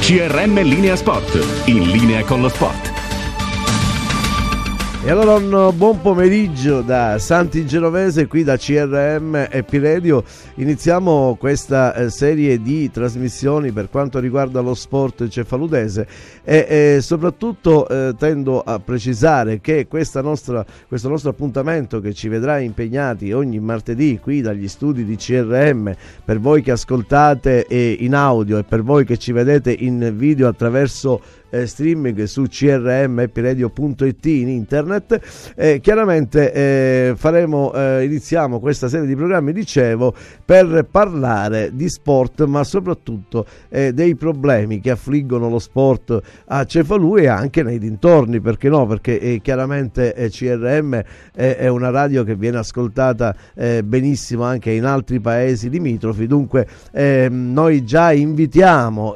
CRM Linea Sport, in linea con lo sport. E allora un buon pomeriggio da Santi Genovese qui da CRM e Piredio. Iniziamo questa eh, serie di trasmissioni per quanto riguarda lo sport cefaludese e, e soprattutto eh, tendo a precisare che nostra, questo nostro appuntamento che ci vedrà impegnati ogni martedì qui dagli studi di CRM per voi che ascoltate eh, in audio e per voi che ci vedete in video attraverso eh, streaming su crmpradio.it in internet. Eh, chiaramente eh, faremo, eh, iniziamo questa serie di programmi, dicevo, per parlare di sport, ma soprattutto eh, dei problemi che affliggono lo sport a Cefalù e anche nei dintorni, perché no? Perché eh, chiaramente CRM è una radio che viene ascoltata benissimo anche in altri paesi limitrofi, dunque ehm, noi già invitiamo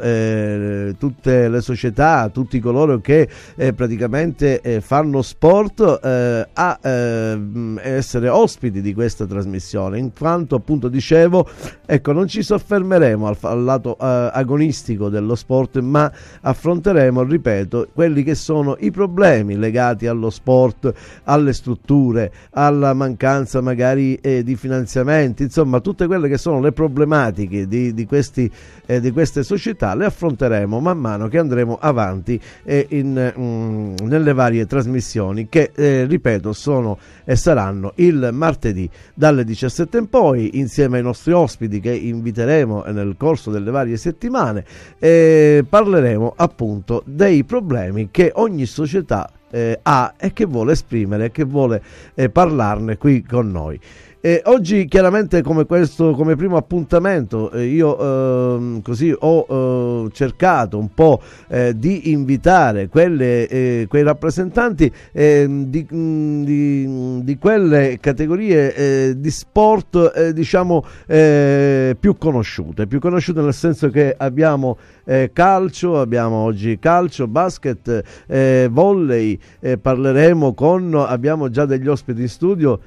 tutte le società, tutti coloro che eh, praticamente eh, fanno sport eh, a ehm, essere ospiti di questa trasmissione in quanto appunto dicevo ecco non ci soffermeremo al, al lato eh, agonistico dello sport ma affronteremo ripeto quelli che sono i problemi legati allo sport alle strutture alla mancanza magari eh, di finanziamenti insomma tutte quelle che sono le problematiche di, di, questi, eh, di queste società le affronteremo man mano che andremo avanti eh, in, mm, nelle varie trasmissioni che, eh, ripeto, sono e saranno il martedì dalle 17 in poi insieme ai nostri ospiti che inviteremo nel corso delle varie settimane eh, parleremo appunto dei problemi che ogni società eh, ha e che vuole esprimere, che vuole eh, parlarne qui con noi. Eh, oggi chiaramente come, questo, come primo appuntamento eh, io eh, così ho eh, cercato un po' eh, di invitare quelle, eh, quei rappresentanti ehm, di, mm, di, di, quelle categorie di sport diciamo più conosciute, più conosciute nel senso che abbiamo calcio, abbiamo oggi calcio, basket, volley, parleremo con, abbiamo già degli ospiti in studio,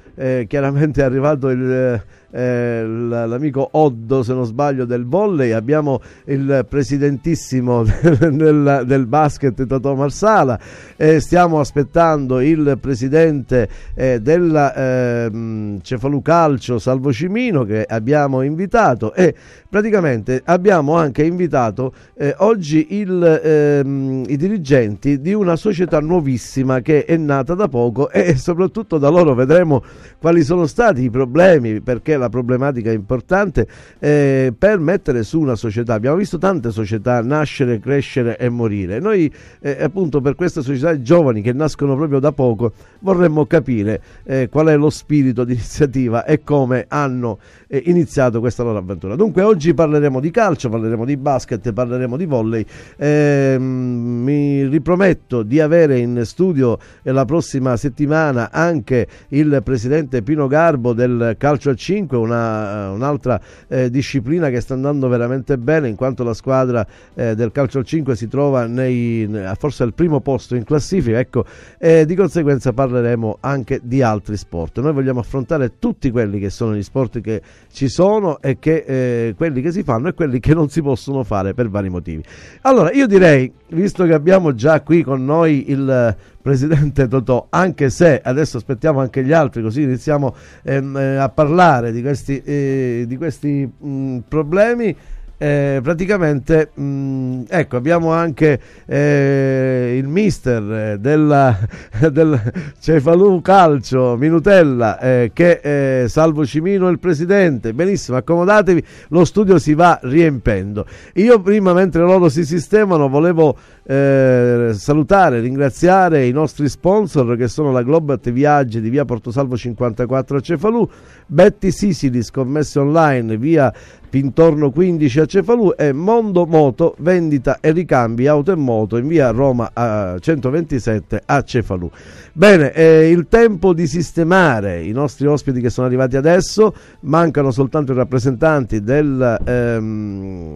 chiaramente è arrivato arrivato il eh, l'amico Oddo, se non sbaglio, del volley, abbiamo il presidentissimo del, del basket Totò Marsala, eh, stiamo aspettando il presidente eh, del ehm, Cefalù Calcio Salvo Cimino che abbiamo invitato. E praticamente abbiamo anche invitato eh, oggi il, ehm, i dirigenti di una società nuovissima che è nata da poco e soprattutto da loro vedremo quali sono stati i problemi perché la la problematica importante eh, per mettere su una società. Abbiamo visto tante società nascere, crescere e morire. Noi eh, appunto per queste società giovani che nascono proprio da poco vorremmo capire eh, qual è lo spirito di iniziativa e come hanno eh, iniziato questa loro avventura. Dunque oggi parleremo di calcio, parleremo di basket, parleremo di volley. Ehm, mi riprometto di avere in studio la prossima settimana anche il presidente Pino Garbo del Calcio a 5 comunque una, un'altra eh, disciplina che sta andando veramente bene in quanto la squadra eh, del calcio al 5 si trova nei, forse al primo posto in classifica. Ecco, e di conseguenza parleremo anche di altri sport. Noi vogliamo affrontare tutti quelli che sono gli sport che ci sono e che, eh, quelli che si fanno e quelli che non si possono fare per vari motivi. Allora io direi visto che abbiamo già qui con noi il presidente Totò, anche se adesso aspettiamo anche gli altri così iniziamo ehm, eh, a parlare di questi, eh, di questi mh, problemi eh, praticamente mh, mm, ecco abbiamo anche eh, il mister eh, della, del Cefalù Calcio Minutella eh, che eh, Salvo Cimino il presidente. Benissimo accomodatevi lo studio si va riempendo. Io prima mentre loro si sistemano volevo eh, salutare ringraziare i nostri sponsor che sono la Globat Viaggi di via Portosalvo 54 a Cefalù Betty Sisili scommesse online via Pintorno 15 a Cefalù e Mondo Moto, vendita e ricambi auto e moto in via Roma a 127 a Cefalù. Bene, è il tempo di sistemare i nostri ospiti che sono arrivati adesso, mancano soltanto i rappresentanti del, ehm,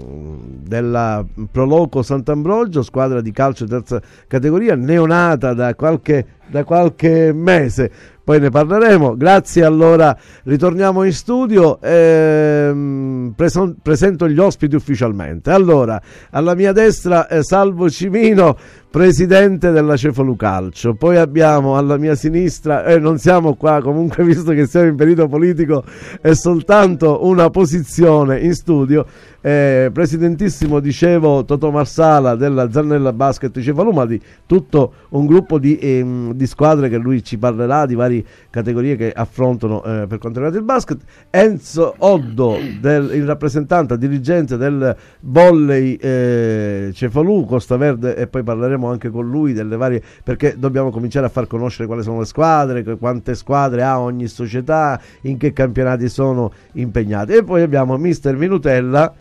della Proloco Sant'Ambrogio, squadra di calcio terza categoria, neonata da qualche, da qualche mese poi ne parleremo. Grazie, allora ritorniamo in studio. Ehm, preso, presento gli ospiti ufficialmente. Allora, alla mia destra eh, Salvo Cimino, presidente della Cefalo Calcio. Poi abbiamo alla mia sinistra, eh, non siamo qua comunque visto che siamo in periodo politico, è soltanto una posizione in studio eh, presidentissimo, dicevo, Toto Marsala della Zannella Basket Cefalù, ma di tutto un gruppo di, ehm, di, squadre che lui ci parlerà, di varie categorie che affrontano eh, per quanto riguarda il basket. Enzo Oddo, del, il rappresentante, dirigente del volley eh, Cefalù, Costa Verde, e poi parleremo anche con lui delle varie, perché dobbiamo cominciare a far conoscere quali sono le squadre, quante squadre ha ogni società, in che campionati sono impegnati. E poi abbiamo Mister Minutella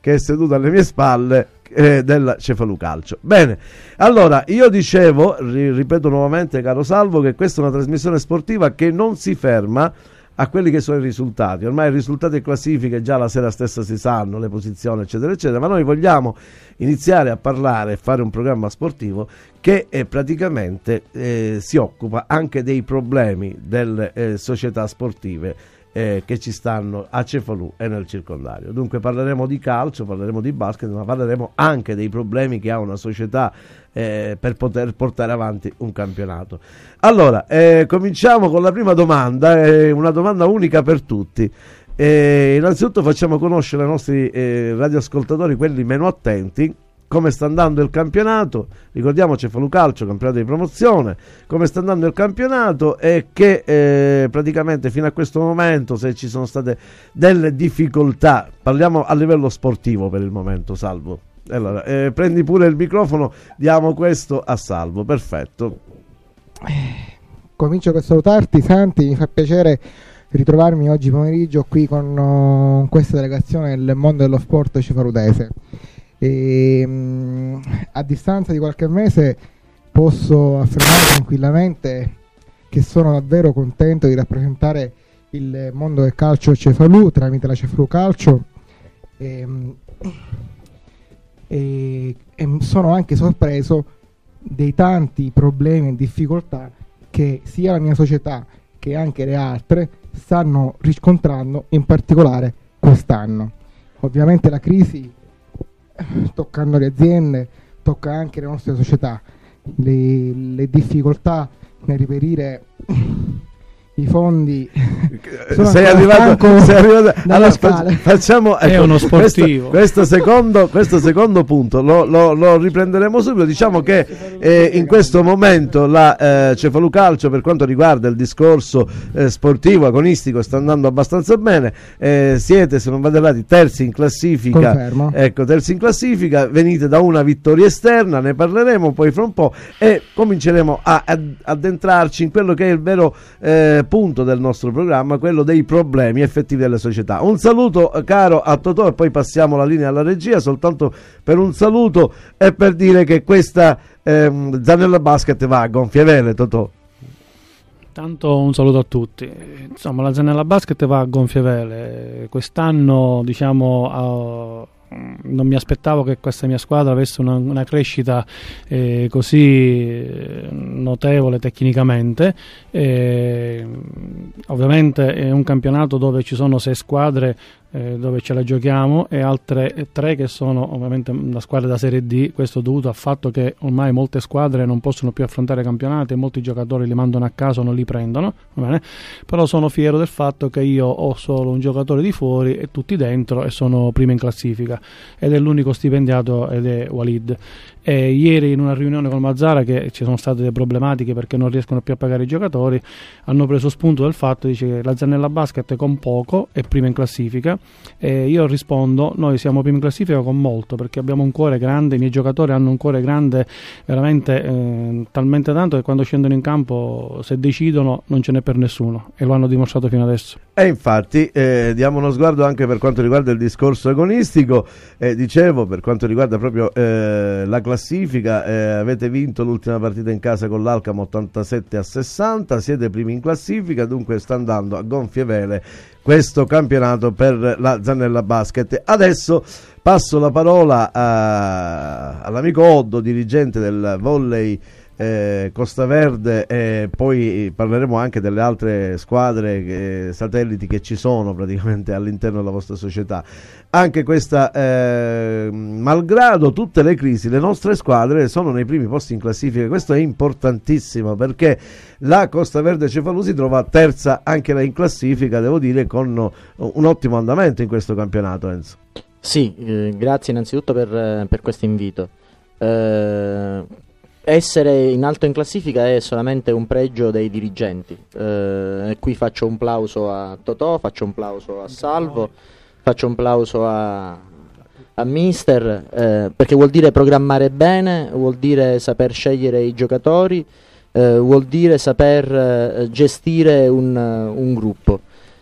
che è seduto alle mie spalle eh, del Cefalucalcio. Bene, allora io dicevo, ri ripeto nuovamente caro Salvo, che questa è una trasmissione sportiva che non si ferma a quelli che sono i risultati. Ormai i risultati e classifiche già la sera stessa si sanno, le posizioni eccetera eccetera, ma noi vogliamo iniziare a parlare e fare un programma sportivo che eh, praticamente eh, si occupa anche dei problemi delle eh, società sportive eh, che ci stanno a Cefalù e nel circondario. Dunque parleremo di calcio, parleremo di basket, ma parleremo anche dei problemi che ha una società eh, per poter portare avanti un campionato. Allora, eh, cominciamo con la prima domanda, è una domanda unica per tutti. Eh, innanzitutto facciamo conoscere ai nostri eh, radioascoltatori, quelli meno attenti, come sta andando il campionato, ricordiamoci Calcio, campionato di promozione, come sta andando il campionato e che eh, praticamente fino a questo momento se ci sono state delle difficoltà, parliamo a livello sportivo per il momento, Salvo. Allora, eh, prendi pure il microfono, diamo questo a Salvo, perfetto. Comincio per salutarti Santi, mi fa piacere ritrovarmi oggi pomeriggio qui con uh, questa delegazione del mondo dello sport cefaludese e mh, mm, a distanza di qualche mese posso affermare tranquillamente che sono davvero contento di rappresentare il mondo del calcio Cefalù tramite la Cefalù Calcio e, mm, e, e sono anche sorpreso dei tanti problemi e difficoltà che sia la mia società che anche le altre stanno riscontrando in particolare quest'anno. Ovviamente la crisi toccando le aziende, tocca anche le nostre società, le, le difficoltà nel reperire i fondi sei arrivato, sei arrivato. allora, facciamo ecco, è uno sportivo. questo, questo, secondo, questo secondo, punto lo, lo, lo, riprenderemo subito. Diciamo che eh, in questo momento la eh, Cefalu Calcio per quanto riguarda il discorso eh, sportivo agonistico sta andando abbastanza bene. Eh, siete se non vado errati terzi in classifica. Confermo. ecco terzi in classifica venite da una vittoria esterna ne parleremo poi fra un po' e cominceremo a, ad addentrarci in quello che è il vero eh, punto del nostro programma, quello dei problemi effettivi delle società. Un saluto eh, caro a Totò e poi passiamo la linea alla regia soltanto per un saluto e per dire che questa ehm, Zanella Basket va a gonfie vele Totò. Tanto un saluto a tutti. Insomma, la Zanella Basket va a gonfie vele. Quest'anno, diciamo, non mi aspettavo che questa mia squadra avesse una, una crescita eh, così eh, notevole tecnicamente. Eh, ovviamente è un campionato dove ci sono sei squadre eh, dove ce la giochiamo e altre tre che sono ovviamente la squadra da Serie D, questo dovuto al fatto che ormai molte squadre non possono più affrontare campionati e molti giocatori li mandano a casa o non li prendono, però sono fiero del fatto che io ho solo un giocatore di fuori e tutti dentro e sono prima in classifica ed è l'unico stipendiato ed è Walid e ieri in una riunione con Mazzara che ci sono state delle problematiche perché non riescono più a pagare i giocatori, hanno preso spunto del fatto dice che la Zanella Basket con poco è prima in classifica. E io rispondo noi siamo prima in classifica con molto perché abbiamo un cuore grande, i miei giocatori hanno un cuore grande veramente eh, talmente tanto che quando scendono in campo se decidono non ce n'è per nessuno. E lo hanno dimostrato fino adesso. E infatti eh, diamo uno sguardo anche per quanto riguarda il discorso agonistico, eh, dicevo per quanto riguarda proprio eh, la classifica classifica, eh, avete vinto l'ultima partita in casa con l'Alcam 87 a 60, siete primi in classifica, dunque sta andando a gonfie vele questo campionato per la Zanella Basket. Adesso passo la parola all'amico Oddo, dirigente del volley eh, Costa Verde e poi parleremo anche delle altre squadre che, satelliti che ci sono praticamente all'interno della vostra società. Anche questa, eh, malgrado tutte le crisi, le nostre squadre sono nei primi posti in classifica. Questo è importantissimo perché la Costa Verde Cefalù si trova terza anche in classifica, devo dire, con un ottimo andamento in questo campionato. Enzo. Sì, eh, grazie innanzitutto per, per questo invito. Eh, essere in alto in classifica è solamente un pregio dei dirigenti. Eh, qui faccio un plauso a Totò, faccio un plauso a Salvo, faccio un plauso a, a Mister, eh, perché vuol dire programmare bene, vuol dire saper scegliere i giocatori, eh, vuol dire saper eh, gestire un, un gruppo.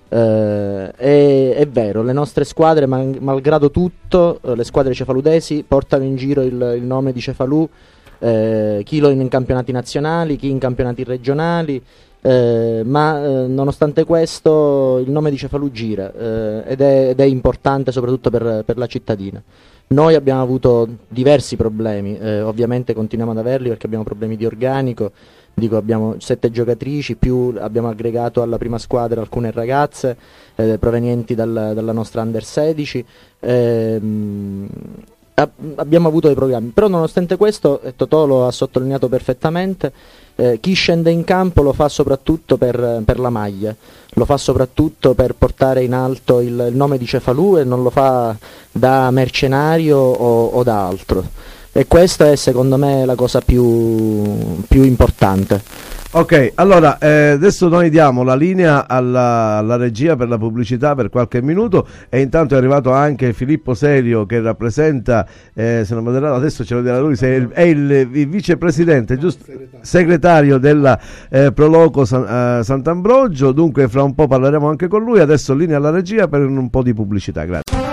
Uh, è, è, vero, le nostre squadre, mal, malgrado tutto, uh, le squadre cefaludesi portano in giro il, il nome di Cefalù eh, chi lo in campionati nazionali, chi in campionati regionali, eh, ma eh, nonostante questo il nome di Cefalù gira eh, ed è, ed, è, importante soprattutto per, per, la cittadina. Noi abbiamo avuto diversi problemi, eh, ovviamente continuiamo ad averli perché abbiamo problemi di organico, dico abbiamo sette giocatrici, più abbiamo aggregato alla prima squadra alcune ragazze eh, provenienti dal, dalla nostra under 16. Ehm, abbiamo avuto dei programmi, però nonostante questo, e Totò lo ha sottolineato perfettamente, eh, chi scende in campo lo fa soprattutto per, per, la maglia, lo fa soprattutto per portare in alto il, il, nome di Cefalù e non lo fa da mercenario o, o da altro. E questa è secondo me la cosa più, più importante. Ok, allora eh, adesso noi diamo la linea alla, alla, regia per la pubblicità per qualche minuto e intanto è arrivato anche Filippo Serio che rappresenta, eh, se non mi errato, adesso ce lo dirà lui, è il, è il, vicepresidente, giusto? Segretario, segretario della eh, Proloco San, eh, Sant'Ambrogio, dunque fra un po' parleremo anche con lui, adesso linea alla regia per un po' di pubblicità, grazie.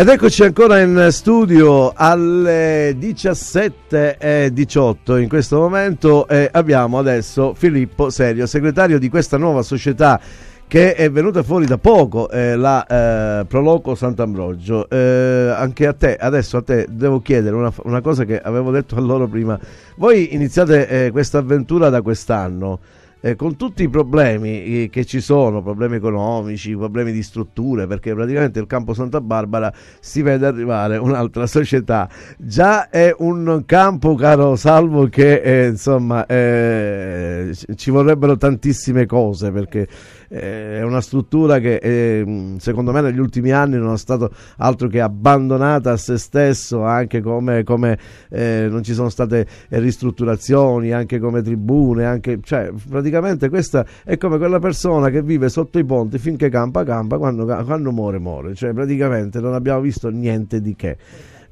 Ed eccoci ancora in studio alle 17.18 in questo momento e abbiamo adesso Filippo Serio, segretario di questa nuova società che è venuta fuori da poco, eh, la eh, Proloco Sant'Ambrogio. Eh, anche a te, adesso a te devo chiedere una, una, cosa che avevo detto a loro prima. Voi iniziate eh, questa avventura da quest'anno eh, con tutti i problemi eh, che ci sono, problemi economici, problemi di strutture, perché praticamente il campo Santa Barbara si vede arrivare un'altra società. Già è un campo, caro Salvo, che eh, insomma eh, ci vorrebbero tantissime cose perché è una struttura che eh, secondo me negli ultimi anni non è stata altro che abbandonata a se stesso, anche come, come eh, non ci sono state ristrutturazioni, anche come tribune, anche, cioè, praticamente questa è come quella persona che vive sotto i ponti finché campa campa, quando, quando muore muore, cioè praticamente non abbiamo visto niente di che.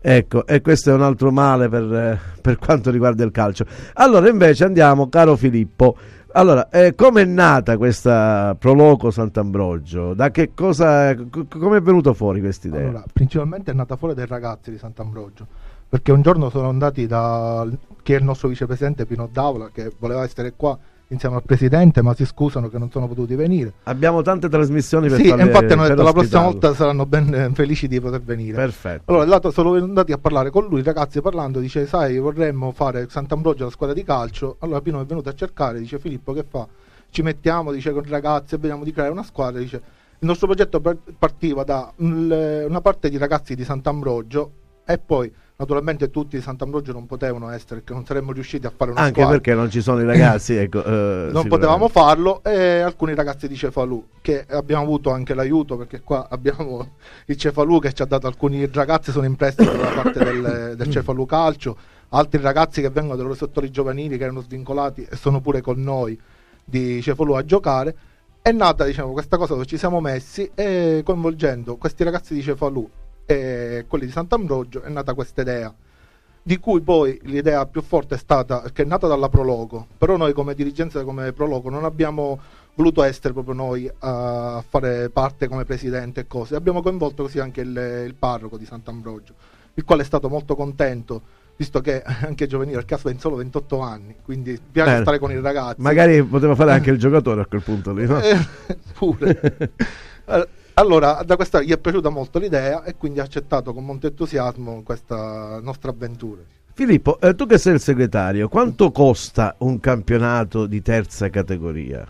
Ecco, e questo è un altro male per, per quanto riguarda il calcio. Allora invece andiamo, caro Filippo, allora, eh, come è nata questa Proloco Sant'Ambrogio? Da che cosa, come è venuto fuori questa idea? Allora, principalmente è nata fuori dai ragazzi di Sant'Ambrogio, perché un giorno sono andati da chi è il nostro vicepresidente Pino D'Avola, che voleva essere qua insieme al presidente, ma si scusano che non sono potuti venire. Abbiamo tante trasmissioni per Sì, farle, infatti hanno detto la prossima volta saranno ben eh, felici di poter venire. Perfetto. Allora, lato sono andati a parlare con lui, ragazzi parlando, dice "Sai, vorremmo fare Sant'Ambrogio la squadra di calcio". Allora Pino è venuto a cercare, dice "Filippo, che fa? Ci mettiamo, dice con i ragazzi e vediamo di creare una squadra", dice "Il nostro progetto partiva da una parte di ragazzi di Sant'Ambrogio e poi naturalmente tutti di Sant'Ambrogio non potevano essere perché non saremmo riusciti a fare una anche squadra. perché non ci sono i ragazzi ecco, eh, non potevamo farlo e alcuni ragazzi di Cefalù che abbiamo avuto anche l'aiuto perché qua abbiamo il Cefalù che ci ha dato alcuni ragazzi sono in prestito da parte del, del Cefalù Calcio. Altri ragazzi che vengono dalle settori giovanili che erano svincolati e sono pure con noi di Cefalù a giocare. È nata diciamo, questa cosa dove ci siamo messi e coinvolgendo questi ragazzi di Cefalù e quelli di Sant'Ambrogio è nata questa idea di cui poi l'idea più forte è stata che è nata dalla Prologo però noi come dirigenza come Prologo non abbiamo voluto essere proprio noi a fare parte come presidente e cose abbiamo coinvolto così anche il, il parroco di Sant'Ambrogio il quale è stato molto contento visto che anche giovanile, perché ha solo 28 anni, quindi piace Beh, stare con i ragazzi. Magari poteva fare anche il giocatore a quel punto lì, no? Eh, pure. Allora, da questa gli è piaciuta molto l'idea e quindi ha accettato con molto entusiasmo questa nostra avventura. Filippo, eh, tu che sei il segretario, quanto costa un campionato di terza categoria?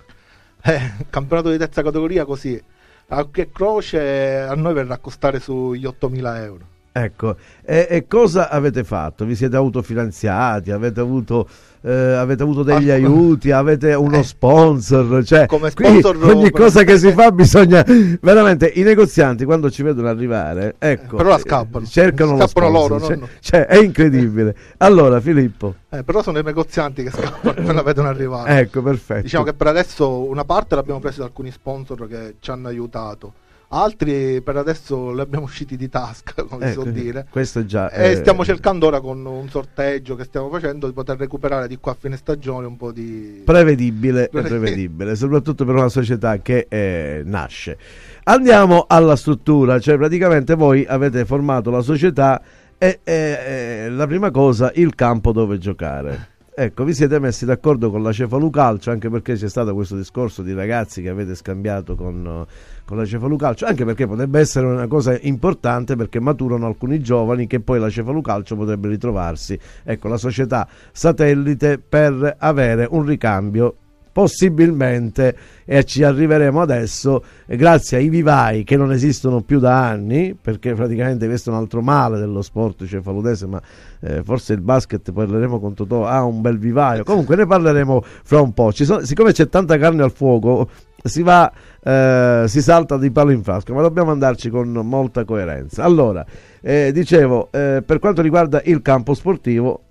Eh, campionato di terza categoria così, a che croce a noi verrà a costare sugli 8.000 euro. Ecco, e, e cosa avete fatto? Vi siete autofinanziati? Avete avuto eh, avete avuto degli Ah, aiuti, avete uno eh, sponsor, cioè sponsor ogni cosa che si fa bisogna veramente i negozianti quando ci vedono arrivare, ecco, Però la scappano. cercano lo Scappano sponsor, loro, cioè, non- cioè, è incredibile. Allora, Filippo, Eh, però sono i negozianti che scappano appena la vedono arrivare. ecco, perfetto. Diciamo che per adesso una parte l'abbiamo presa da alcuni sponsor che ci hanno aiutato, altri per adesso li abbiamo usciti di tasca, come si Ecco, so dire. questo già E eh, stiamo cercando ora con un sorteggio che stiamo facendo di poter recuperare di qua a fine stagione un po' di... prevedibile, è Preve- prevedibile, soprattutto per una società che eh, nasce. Andiamo alla struttura, cioè praticamente voi avete formato la società e, e- e la prima cosa il campo dove giocare. Ecco, vi siete messi d'accordo con la Cefalucalcio anche perché c'è stato questo discorso di ragazzi che avete scambiato con, con la Cefalucalcio, anche perché potrebbe essere una cosa importante perché maturano alcuni giovani che poi la Cefalucalcio potrebbe ritrovarsi, ecco, la società satellite per avere un ricambio possibilmente e ci arriveremo adesso grazie ai vivai che non esistono più da anni perché praticamente questo è un altro male dello sport cefaludese ma eh, forse il basket parleremo con Totò ha un bel vivaio. Comunque ne parleremo fra un po' sono- siccome c'è tanta carne al fuoco si va eh, si salta di palo in frasca ma dobbiamo andarci con molta coerenza. Allora eh, dicevo eh, per quanto riguarda il campo sportivo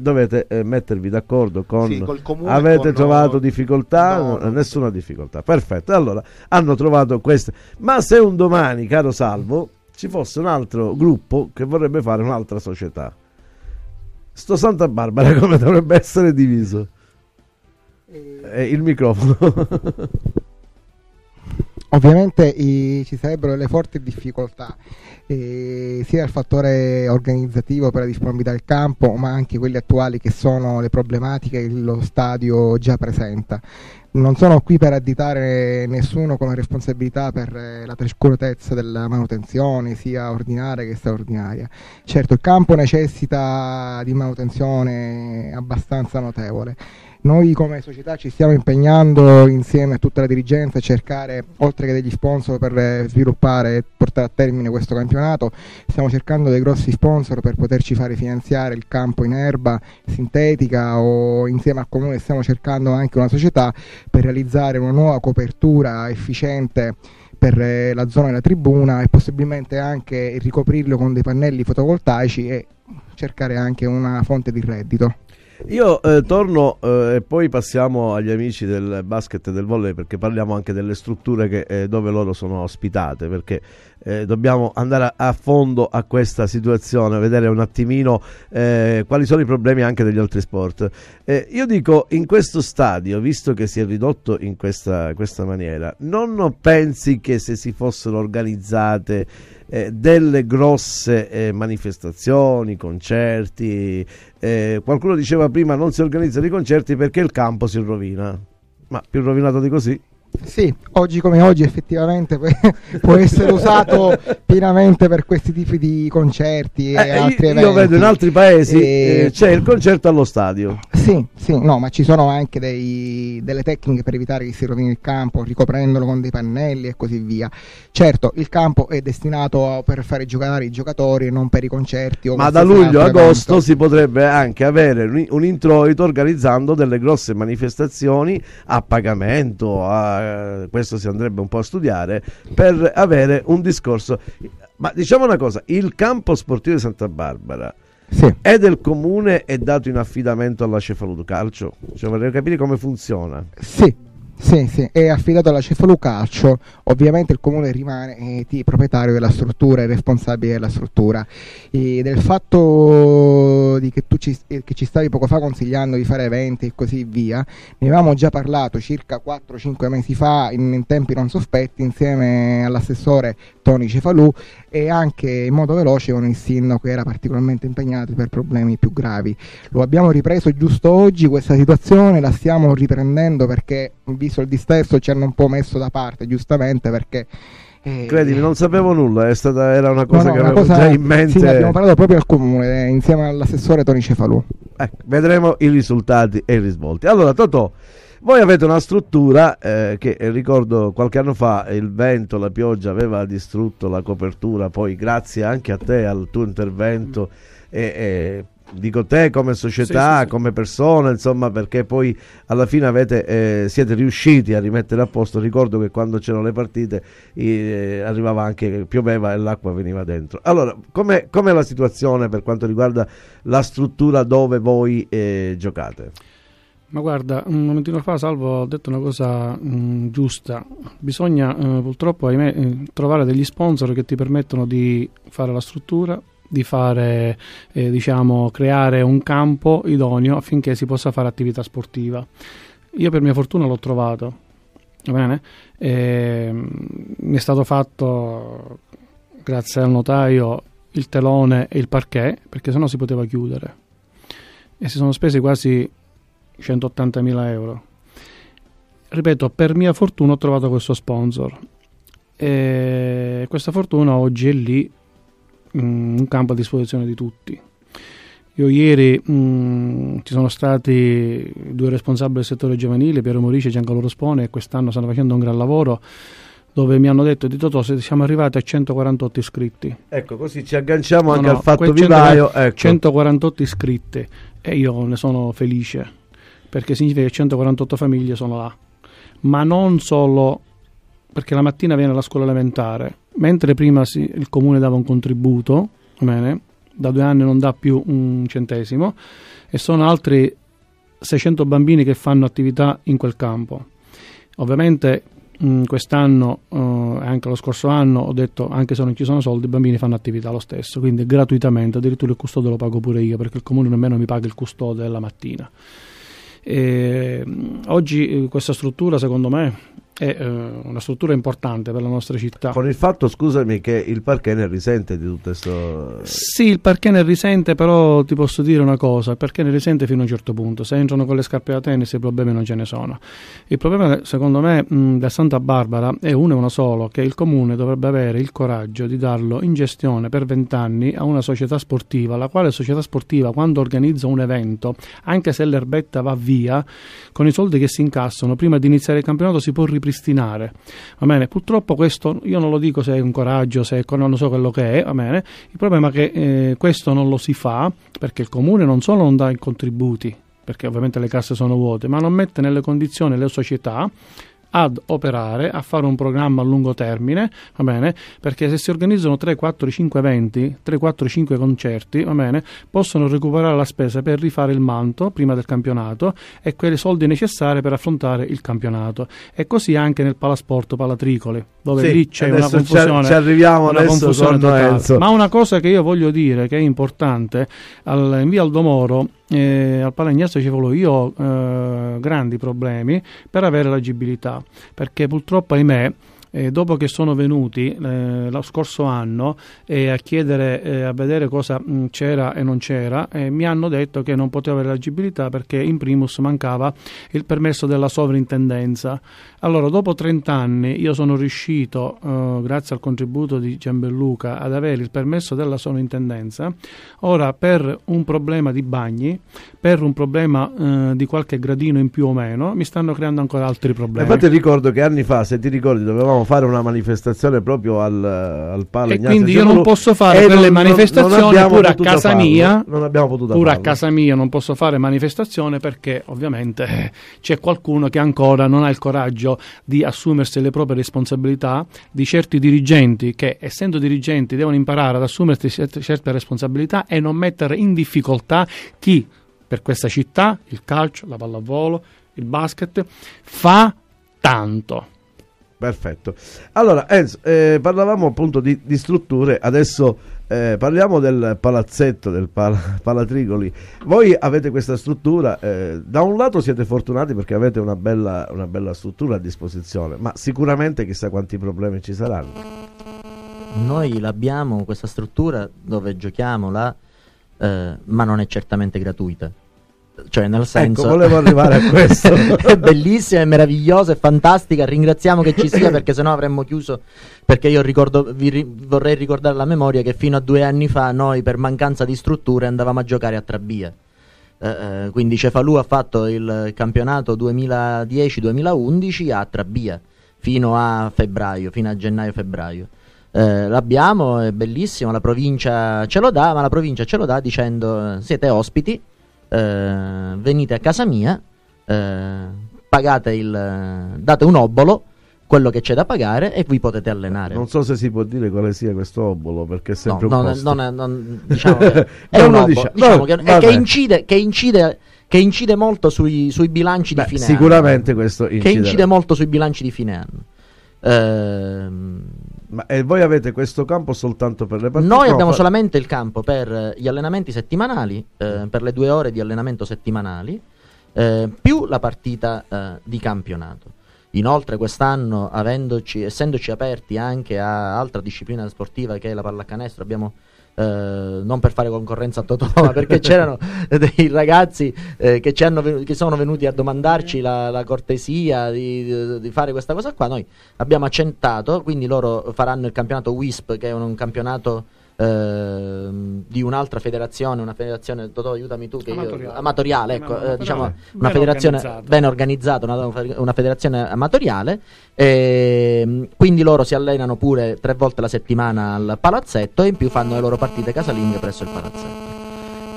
dovete eh, mettervi d'accordo con Sì, col comune, avete con- trovato difficoltà No, no. nessuna difficoltà. Perfetto allora hanno trovato queste. Ma se un domani caro Salvo ci fosse un altro gruppo che vorrebbe fare un'altra società sto Santa Barbara come dovrebbe essere diviso? Eh, il microfono Ovviamente i- ci sarebbero delle forti difficoltà, eh, sia il fattore organizzativo per la disponibilità del campo, ma anche quelli attuali che sono le problematiche che lo stadio già presenta. Non sono qui per additare nessuno come responsabilità per eh, la trascuratezza della manutenzione, sia ordinaria che straordinaria. Certo, il campo necessita di manutenzione abbastanza notevole. Noi come società ci stiamo impegnando insieme a tutta la dirigenza a cercare, oltre che degli sponsor per eh, sviluppare e portare a termine questo campionato, stiamo cercando dei grossi sponsor per poterci fare finanziare il campo in erba sintetica o insieme al comune stiamo cercando anche una società per realizzare una nuova copertura efficiente per eh, la zona della tribuna e possibilmente anche ricoprirlo con dei pannelli fotovoltaici e cercare anche una fonte di reddito. Io eh, torno eh, e poi passiamo agli amici del basket e del volley perché parliamo anche delle strutture che, eh, dove loro sono ospitate perché eh, dobbiamo andare a, fondo a questa situazione, vedere un attimino eh, quali sono i problemi anche degli altri sport. Eh, io dico in questo stadio, visto che si è ridotto in questa, questa maniera, non pensi che se si fossero organizzate eh, delle grosse eh, manifestazioni, concerti. eh, qualcuno diceva prima non si organizzano i concerti perché il campo si rovina. Ma più rovinato di così? Sì, oggi come oggi effettivamente può- essere usato pienamente per questi tipi di concerti e Eh, altri io, eventi. io vedo in altri paesi E- eh, c'è il concerto allo stadio. Sì, sì, no, ma ci sono anche dei- delle tecniche per evitare che si rovini il campo, ricoprendolo con dei pannelli e così via. Certo, il campo è destinato per fare giocare i giocatori e non per i concerti. Ma da luglio a agosto evento. si potrebbe anche avere un un introito organizzando delle grosse manifestazioni a pagamento, a- questo si andrebbe un po' a studiare, per avere un discorso. Ma diciamo una cosa, il campo sportivo di Santa Barbara Sì. è del comune e dato in affidamento alla Cefalocalcio? Cioè vorrei capire come funziona. Sì, sì, sì, è affidato alla Cefalocalcio, ovviamente il comune rimane eh, proprietario della struttura e responsabile della struttura. E del fatto che tu ci, eh, che ci stavi poco fa consigliando di fare eventi e così via, ne avevamo già parlato circa 4-5 mesi fa in, in tempi non sospetti insieme all'assessore Tony Cefalù e anche in modo veloce con il sindaco che era particolarmente impegnato per problemi più gravi. Lo abbiamo ripreso giusto oggi questa situazione, la stiamo riprendendo perché visto il distesto ci hanno un po' messo da parte, giustamente perché Eh, Credimi, non sapevo nulla, è stata, era una cosa no, no, che una avevo cosa- già in mente. Sì, abbiamo parlato proprio al comune, eh, insieme all'assessore Toni Cefalù. Ecco, vedremo i risultati e i risvolti. Allora, Totò, voi avete una struttura eh, che eh, ricordo qualche anno fa il vento, la pioggia aveva distrutto la copertura, poi grazie anche a te, al tuo intervento, e, e dico te come società, Sì, sì, sì. come persona, insomma, perché poi alla fine avete, eh, siete riusciti a rimettere a posto. Ricordo che quando c'erano le partite eh, arrivava anche, pioveva e l'acqua veniva dentro. Allora, com'è, com'è la situazione per quanto riguarda la struttura dove voi eh, giocate? Ma guarda, un momentino fa Salvo ha detto una cosa mh, giusta. Bisogna eh, purtroppo, ahimè, eh, trovare degli sponsor che ti permettono di fare la struttura, di fare, eh, diciamo, creare un campo idoneo affinché si possa fare attività sportiva. Io per mia fortuna l'ho trovato, va bene? Ehm, mi è stato fatto, grazie al notaio, il telone e il parquet, perché sennò si poteva chiudere. E si sono spesi quasi 180.000 euro. Ripeto, per mia fortuna ho trovato questo sponsor. E questa fortuna oggi è lì, mm, un campo a disposizione di tutti. Io ieri mm, ci sono stati due responsabili del settore giovanile, Piero Morici e Giancarlo Rospone, e quest'anno stanno facendo un gran lavoro dove mi hanno detto di Totò siamo arrivati a 148 iscritti. Ecco, così ci agganciamo No, anche no, al fatto vivaio. Ecco. 148 iscritti e io ne sono felice perché significa che 148 famiglie sono là. Ma non solo perché la mattina viene la scuola elementare mentre prima si- il comune dava un contributo bene, da due anni non dà più un centesimo e sono altri 600 bambini che fanno attività in quel campo. Ovviamente mh, quest'anno eh, e anche lo scorso anno ho detto anche se non ci sono soldi i bambini fanno attività lo stesso quindi gratuitamente addirittura il custode lo pago pure io perché il comune nemmeno mi paga il custode della mattina e, mh, oggi eh, questa struttura secondo me è eh, una struttura importante per la nostra città Con il fatto, scusami, che il parquet ne risente di tutto questo. Sì, il perché ne risente, però ti posso dire una cosa, il perché ne risente fino a un certo punto. Se entrano con le scarpe da tennis i problemi non ce ne sono. Il problema, secondo me, mh, da Santa Barbara è uno e uno solo, che il comune dovrebbe avere il coraggio di darlo in gestione per vent'anni a una società sportiva, la quale società sportiva, quando organizza un evento, anche se l'erbetta va via, con i soldi che si incassano, prima di iniziare il campionato si può ripristinare. Va bene, purtroppo questo io non lo dico se è un coraggio, se è, non so quello che è, va bene. Il problema è che eh, questo non lo si fa perché il comune non solo non dà i contributi, perché ovviamente le casse sono vuote, ma non mette nelle condizioni le società ad operare, a fare un programma a lungo termine, va bene? Perché se si organizzano 3, 4, 5 eventi, 3, 4, 5 concerti, va bene? Possono recuperare la spesa per rifare il manto prima del campionato e quei soldi necessari per affrontare il campionato. E così anche nel palasport Palatricoli, dove Sì, lì c'è una confusione. Ci, arriviamo una adesso confusione con totale. Enzo. Ma una cosa che io voglio dire che è importante, al, in via Aldomoro, eh, al Palagnazzo Cefalo, io ho eh, grandi problemi per avere l'agibilità, perché purtroppo, ahimè, eh, dopo che sono venuti eh, lo scorso anno eh, a chiedere eh, a vedere cosa mh, c'era e non c'era, eh, mi hanno detto che non potevo avere l'agibilità perché in primus mancava il permesso della sovrintendenza. Allora, dopo 30 anni, io sono riuscito, eh, grazie al contributo di Gianbelluca, ad avere il permesso della sovrintendenza. Ora, per un problema di bagni, per un problema di qualche gradino in più o meno, mi stanno creando ancora altri problemi. Infatti ricordo che anni fa, se ti ricordi, dovevamo fare una manifestazione proprio al, al Palo E Ignazio quindi io non posso fare quelle manifestazioni pure a casa farlo. mia. Non abbiamo potuto Pure a farlo. casa mia non posso fare manifestazione perché ovviamente c'è qualcuno che ancora non ha il coraggio di assumersi le proprie responsabilità, di certi dirigenti che essendo dirigenti devono imparare ad assumersi certe responsabilità e non mettere in difficoltà chi per questa città, il calcio, la pallavolo, il basket, fa tanto. Perfetto. Allora, Enzo, eh, parlavamo appunto di, di strutture, adesso eh, parliamo del palazzetto del Pal- Palatricoli. Voi avete questa struttura, eh, da un lato siete fortunati perché avete una bella, una bella struttura a disposizione, ma sicuramente chissà quanti problemi ci saranno. Noi l'abbiamo, questa struttura dove giochiamo là, eh, ma non è certamente gratuita. Cioè nel senso ecco, volevo arrivare a questo. è bellissima, è meravigliosa, è fantastica. Ringraziamo che ci sia perché sennò avremmo chiuso. Perché io ricordo, vi ri- vorrei ricordare alla memoria che fino a due anni fa noi per mancanza di strutture andavamo a giocare a Trabia. Eh, eh, quindi Cefalù ha fatto il campionato 2010-2011 a Trabia fino a febbraio, fino a gennaio-febbraio. Eh, l'abbiamo, è bellissimo, la provincia ce lo dà, ma la provincia ce lo dà dicendo siete ospiti, eh, venite a casa mia, eh, pagate il, date un obolo, quello che c'è da pagare e vi potete allenare. Non so se si può dire quale sia questo obolo perché è sempre no, un costo. non, non, diciamo che è Non un lo obolo, dicia- diciamo no, che, che incide, che, incide, che incide molto sui, sui bilanci Beh, di fine sicuramente anno. questo Che inciderà. incide molto sui bilanci di fine anno. Ehm, Ma e voi avete questo campo soltanto per le partite? Noi No, abbiamo fa- solamente il campo per eh, gli allenamenti settimanali, eh, per le due ore di allenamento settimanali, eh, più la partita eh, di campionato. Inoltre quest'anno, avendoci- essendoci aperti anche a altra disciplina sportiva che è la pallacanestro, abbiamo eh, non per fare concorrenza a Totò, ma perché c'erano dei ragazzi eh, che, venu- che sono venuti a domandarci la, la cortesia di, di- di fare questa cosa qua. Noi abbiamo accentato, quindi loro faranno il campionato WISP, che è un, un campionato ehm, di un'altra federazione, una federazione, Totò aiutami tu, che io- Amatoriale. amatoriale, ecco, Amatoriale. eh, diciamo Ben una federazione organizzata. ben organizzata, una, una federazione amatoriale. ehm, quindi loro si allenano pure tre volte la settimana al palazzetto e in più fanno le loro partite casalinghe presso il palazzetto.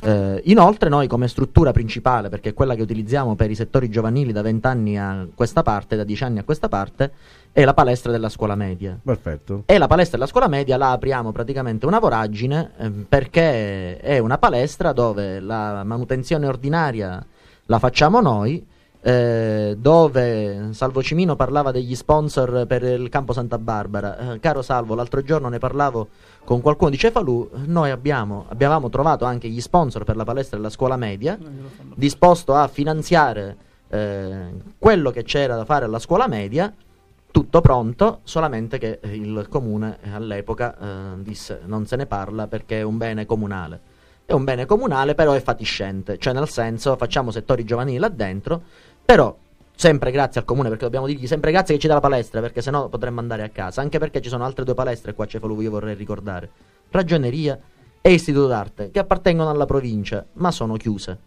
Eh, inoltre noi come struttura principale, perché è quella che utilizziamo per i settori giovanili da 20 anni a questa parte, da 10 anni a questa parte, è la palestra della scuola media. Perfetto. E la palestra della scuola media la apriamo praticamente una voragine ehm, perché è una palestra dove la manutenzione ordinaria la facciamo noi, eh, dove Salvo Cimino parlava degli sponsor per il campo Santa Barbara. Eh, caro Salvo, l'altro giorno ne parlavo con qualcuno di Cefalù, noi abbiamo, abbiamo trovato anche gli sponsor per la palestra della scuola media, disposto a finanziare eh, quello che c'era da fare alla scuola media, tutto pronto, solamente che eh, il comune eh, all'epoca eh, disse non se ne parla perché è un bene comunale. È un bene comunale, però è fatiscente, cioè nel senso facciamo settori giovanili là dentro, però sempre grazie al comune, perché dobbiamo dirgli sempre grazie che ci dà la palestra, perché sennò potremmo andare a casa, anche perché ci sono altre due palestre qua a Cefalù, io vorrei ricordare, Ragioneria e Istituto d'Arte, che appartengono alla provincia, ma sono chiuse,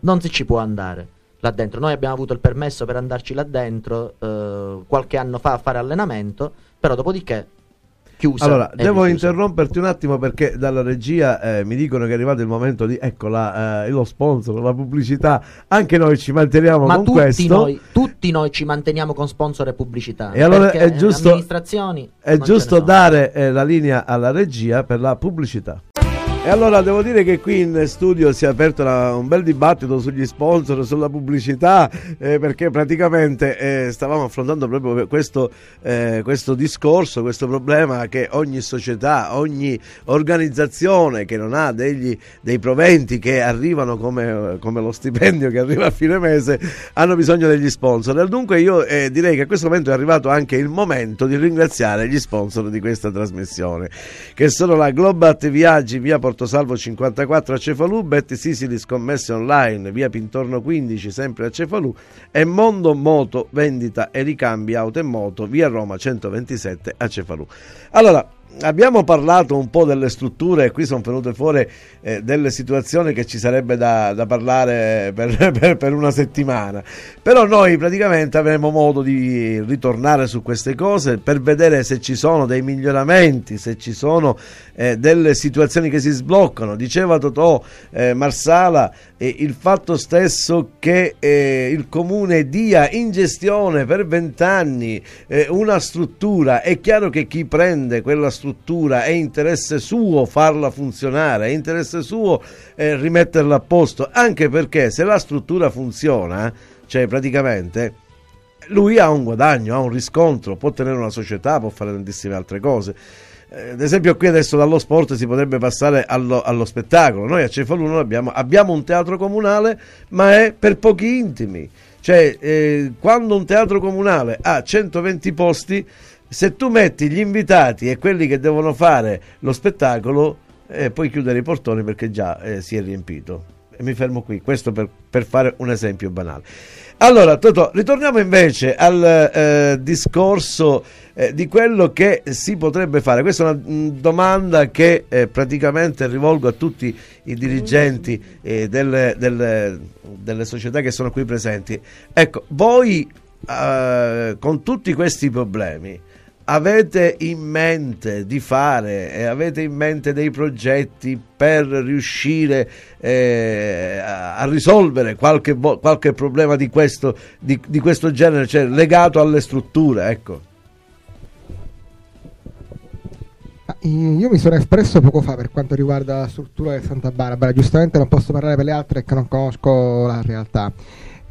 non si ci può andare là dentro. Noi abbiamo avuto il permesso per andarci là dentro eh, qualche anno fa a fare allenamento, però dopodiché chiusa. Allora, devo richiusa. interromperti un attimo perché dalla regia eh, mi dicono che è arrivato il momento di, ecco, la, eh, lo sponsor, la pubblicità. Anche noi ci manteniamo Ma con tutti questo. noi, tutti noi ci manteniamo con sponsor e pubblicità. E allora è giusto- le amministrazioni È giusto dare eh, la linea alla regia per la pubblicità. E allora devo dire che qui in studio si è aperto una- un bel dibattito sugli sponsor, sulla pubblicità, eh, perché praticamente eh, stavamo affrontando proprio questo, eh, questo discorso, questo problema che ogni società, ogni organizzazione che non ha degli, dei proventi che arrivano come, come lo stipendio che arriva a fine mese, hanno bisogno degli sponsor. Dunque io eh, direi che a questo momento è arrivato anche il momento di ringraziare gli sponsor di questa trasmissione, che sono la Globat Viaggi via Portosalvo 54 a Cefalù, Betty Sicily Scommesse Online via Pintorno 15 sempre a Cefalù e Mondo Moto Vendita e Ricambi Auto e Moto via Roma 127 a Cefalù. Allora, Abbiamo parlato un po' delle strutture e qui sono venute fuori eh, delle situazioni che ci sarebbe da, da parlare per, per- per una settimana. Però noi praticamente avremo modo di ritornare su queste cose per vedere se ci sono dei miglioramenti, se ci sono eh, delle situazioni che si sbloccano. Diceva Totò eh, Marsala eh, il fatto stesso che eh, il comune dia in gestione per vent'anni eh, una struttura. È chiaro che chi prende quella struttura è interesse suo farla funzionare, è interesse suo eh, rimetterla a posto, anche perché se la struttura funziona, cioè praticamente lui ha un guadagno, ha un riscontro, può tenere una società, può fare tantissime altre cose. Eh, ad esempio qui adesso dallo sport si potrebbe passare allo, allo spettacolo. Noi a Cefaluno abbiamo, abbiamo un teatro comunale, ma è per pochi intimi. Cioè, eh, quando un teatro comunale ha 120 posti, se tu metti gli invitati e quelli che devono fare lo spettacolo, eh, puoi chiudere i portoni perché già eh, si è riempito. E mi fermo qui, questo per, per fare un esempio banale. Allora, Totò, ritorniamo invece al eh, discorso eh, di quello che si potrebbe fare. Questa è una mh, domanda che eh, praticamente rivolgo a tutti i dirigenti eh, delle, delle, delle, società che sono qui presenti. Ecco, voi eh, con tutti questi problemi avete in mente di fare e avete in mente dei progetti per riuscire eh, a, risolvere qualche, qualche problema di questo, di, di questo, genere, cioè legato alle strutture? Ecco. Io mi sono espresso poco fa per quanto riguarda la struttura di Santa Barbara, giustamente non posso parlare per le altre che non conosco la realtà.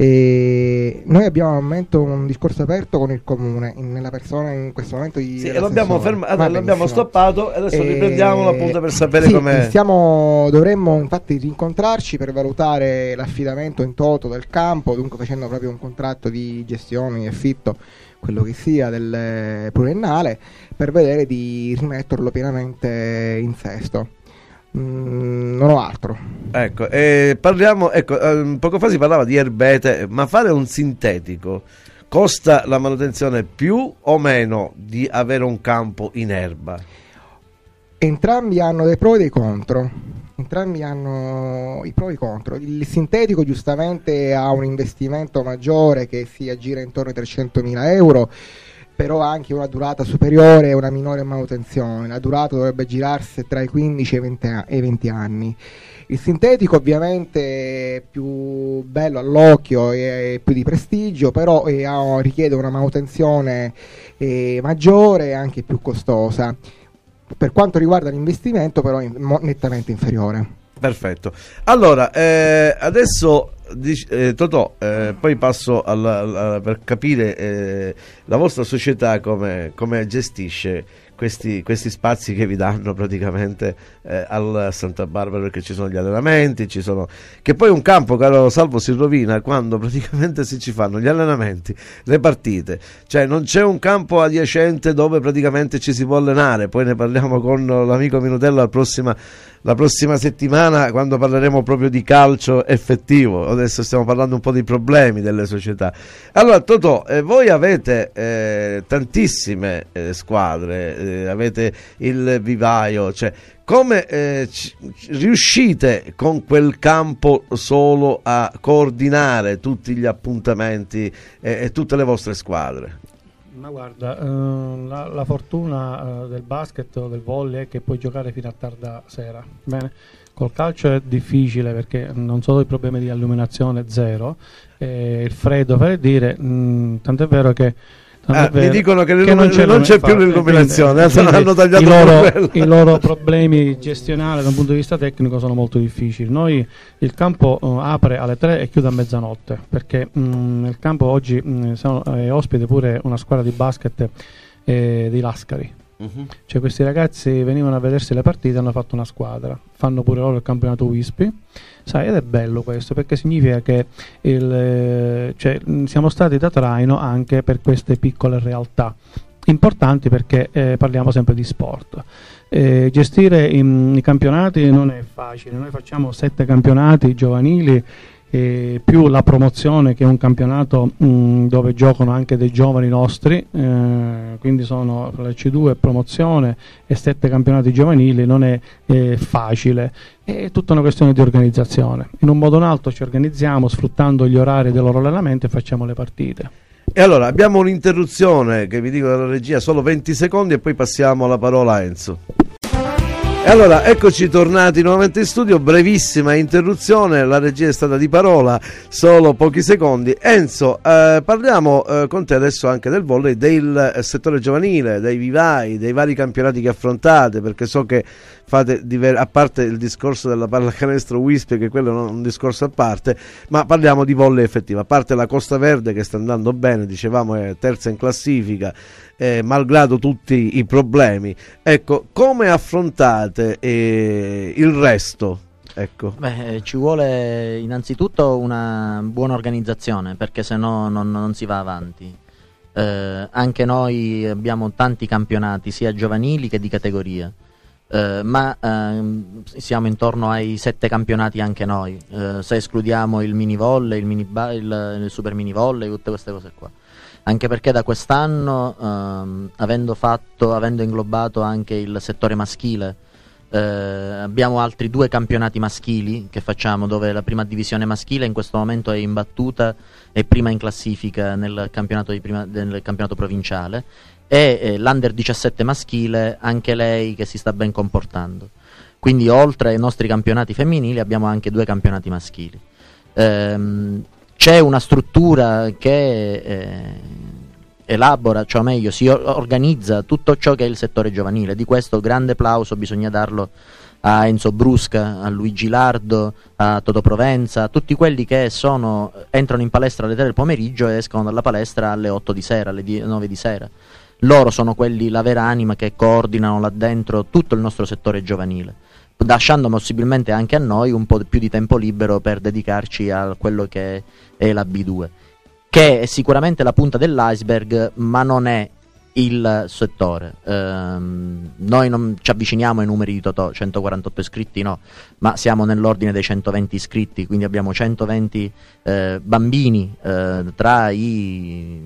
E noi abbiamo al momento un discorso aperto con il comune, in, nella persona in questo momento di sì, l'abbiamo, ferma- l'abbiamo stoppato e adesso e... riprendiamo appunto per sapere sì, com'è. Stiamo, dovremmo infatti rincontrarci per valutare l'affidamento in toto del campo, dunque facendo proprio un contratto di gestione, di affitto, quello che sia del pluriennale, per vedere di rimetterlo pienamente in sesto. Mm, non ho altro. Ecco, eh, parliamo, ecco, eh, poco fa si parlava di erbete, ma fare un sintetico costa la manutenzione più o meno di avere un campo in erba? Entrambi hanno dei pro e dei contro. Entrambi hanno i pro e i contro. Il sintetico giustamente ha un investimento maggiore che si aggira intorno ai 300.000 euro però anche una durata superiore e una minore manutenzione. La durata dovrebbe girarsi tra i 15 e i 20, anni. Il sintetico ovviamente è più bello all'occhio e più di prestigio, però è, richiede una manutenzione eh, maggiore e anche più costosa. Per quanto riguarda l'investimento però è nettamente inferiore. Perfetto. Allora, eh, adesso eh, Totò, eh, poi passo alla, alla, per capire eh, la vostra società come, come gestisce questi, questi, spazi che vi danno praticamente eh, al Santa Barbara perché ci sono gli allenamenti, ci sono... che poi un campo, caro Salvo, si rovina quando praticamente si ci fanno gli allenamenti, le partite, cioè non c'è un campo adiacente dove praticamente ci si può allenare, poi ne parliamo con l'amico Minutello la prossima, la prossima settimana quando parleremo proprio di calcio effettivo, adesso stiamo parlando un po' di problemi delle società. Allora Totò, eh, voi avete eh, tantissime eh, squadre, eh, avete il vivaio, cioè come eh, riuscite con quel campo solo a coordinare tutti gli appuntamenti e, e tutte le vostre squadre? Ma guarda, eh, la, la, fortuna eh, del basket o del volley è che puoi giocare fino a tarda sera. Bene, col calcio è difficile perché non solo i problemi di illuminazione zero, eh, il freddo per dire, mh, mm, tant'è vero che Ah, mi dicono che, che non, c'è, non c'è più l'illuminazione, quindi, quindi hanno tagliato i loro, i loro problemi gestionali da un punto di vista tecnico sono molto difficili. Noi il campo uh, apre alle 3 e chiude a mezzanotte perché mh, mm, nel campo oggi mh, mm, sono, è ospite pure una squadra di basket eh, di Lascari. Uh-huh. Cioè questi ragazzi venivano a vedersi le partite hanno fatto una squadra, fanno pure loro il campionato Wispi Sai, ed è bello questo perché significa che il, eh, cioè, siamo stati da traino anche per queste piccole realtà importanti perché eh, parliamo sempre di sport. Eh, gestire i, i, campionati non è facile, noi facciamo sette campionati giovanili e più la promozione che è un campionato mh, dove giocano anche dei giovani nostri, eh, quindi sono la C2 promozione e sette campionati giovanili, non è eh, facile, è tutta una questione di organizzazione. In un modo o un altro ci organizziamo sfruttando gli orari del loro allenamento e facciamo le partite. E allora abbiamo un'interruzione che vi dico dalla regia, solo 20 secondi e poi passiamo la parola a Enzo. E allora eccoci tornati nuovamente in studio, brevissima interruzione, la regia è stata di parola, solo pochi secondi. Enzo, eh, parliamo eh, con te adesso anche del volley, del eh, settore giovanile, dei vivai, dei vari campionati che affrontate, perché so che fate, diver- a parte il discorso della pallacanestro Wisp, che quello è un discorso a parte, ma parliamo di volley effettiva, a parte la Costa Verde che sta andando bene, dicevamo è terza in classifica, eh, malgrado tutti i problemi. Ecco, come affrontate eh, il resto? Ecco. Beh, eh, ci vuole innanzitutto una buona organizzazione perché se no non, non si va avanti. Eh, anche noi abbiamo tanti campionati, sia giovanili che di categoria. Eh, ma ehm, siamo intorno ai sette campionati anche noi, eh, se escludiamo il mini volley, il, mini ba- il, il super mini volley, tutte queste cose qua. Anche perché da quest'anno, ehm, avendo, fatto, avendo inglobato anche il settore maschile, eh, abbiamo altri due campionati maschili che facciamo dove la prima divisione maschile in questo momento è imbattuta e prima in classifica nel campionato, prima, nel campionato provinciale e eh, l'under 17 maschile anche lei che si sta ben comportando. Quindi oltre ai nostri campionati femminili abbiamo anche due campionati maschili. Ehm, c'è una struttura che eh, elabora, cioè meglio, si organizza tutto ciò che è il settore giovanile. Di questo grande applauso bisogna darlo a Enzo Brusca, a Luigi Lardo, a Toto Provenza, a tutti quelli che sono, entrano in palestra alle 3 del pomeriggio e escono dalla palestra alle 8 di sera, alle 9 di sera loro sono quelli, la vera anima che coordinano là dentro tutto il nostro settore giovanile, lasciando possibilmente anche a noi un po' più di tempo libero per dedicarci a quello che è la B2, che è sicuramente la punta dell'iceberg, ma non è il settore. Ehm, noi non ci avviciniamo ai numeri di Totò, 148 iscritti no, ma siamo nell'ordine dei 120 iscritti, quindi abbiamo 120 eh, bambini eh, tra i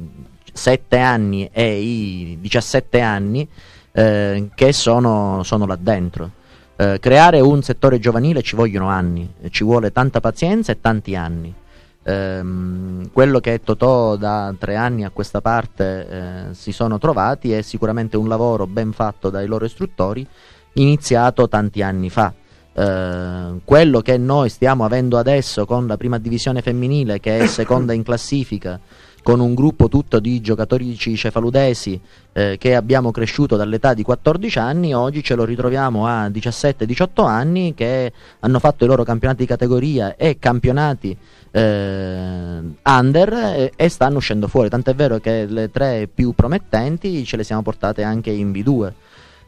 7 anni e i 17 anni eh, che sono, sono, là dentro. Eh, creare un settore giovanile ci vogliono anni, ci vuole tanta pazienza e tanti anni. Ehm, quello che Totò da tre anni a questa parte eh, si sono trovati è sicuramente un lavoro ben fatto dai loro istruttori, iniziato tanti anni fa. Uh, quello che noi stiamo avendo adesso con la prima divisione femminile che è seconda in classifica con un gruppo tutto di giocatori cefaludesi eh, che abbiamo cresciuto dall'età di 14 anni, oggi ce lo ritroviamo a 17-18 anni che hanno fatto i loro campionati di categoria e campionati eh, under e, e, stanno uscendo fuori, tant'è vero che le tre più promettenti ce le siamo portate anche in B2,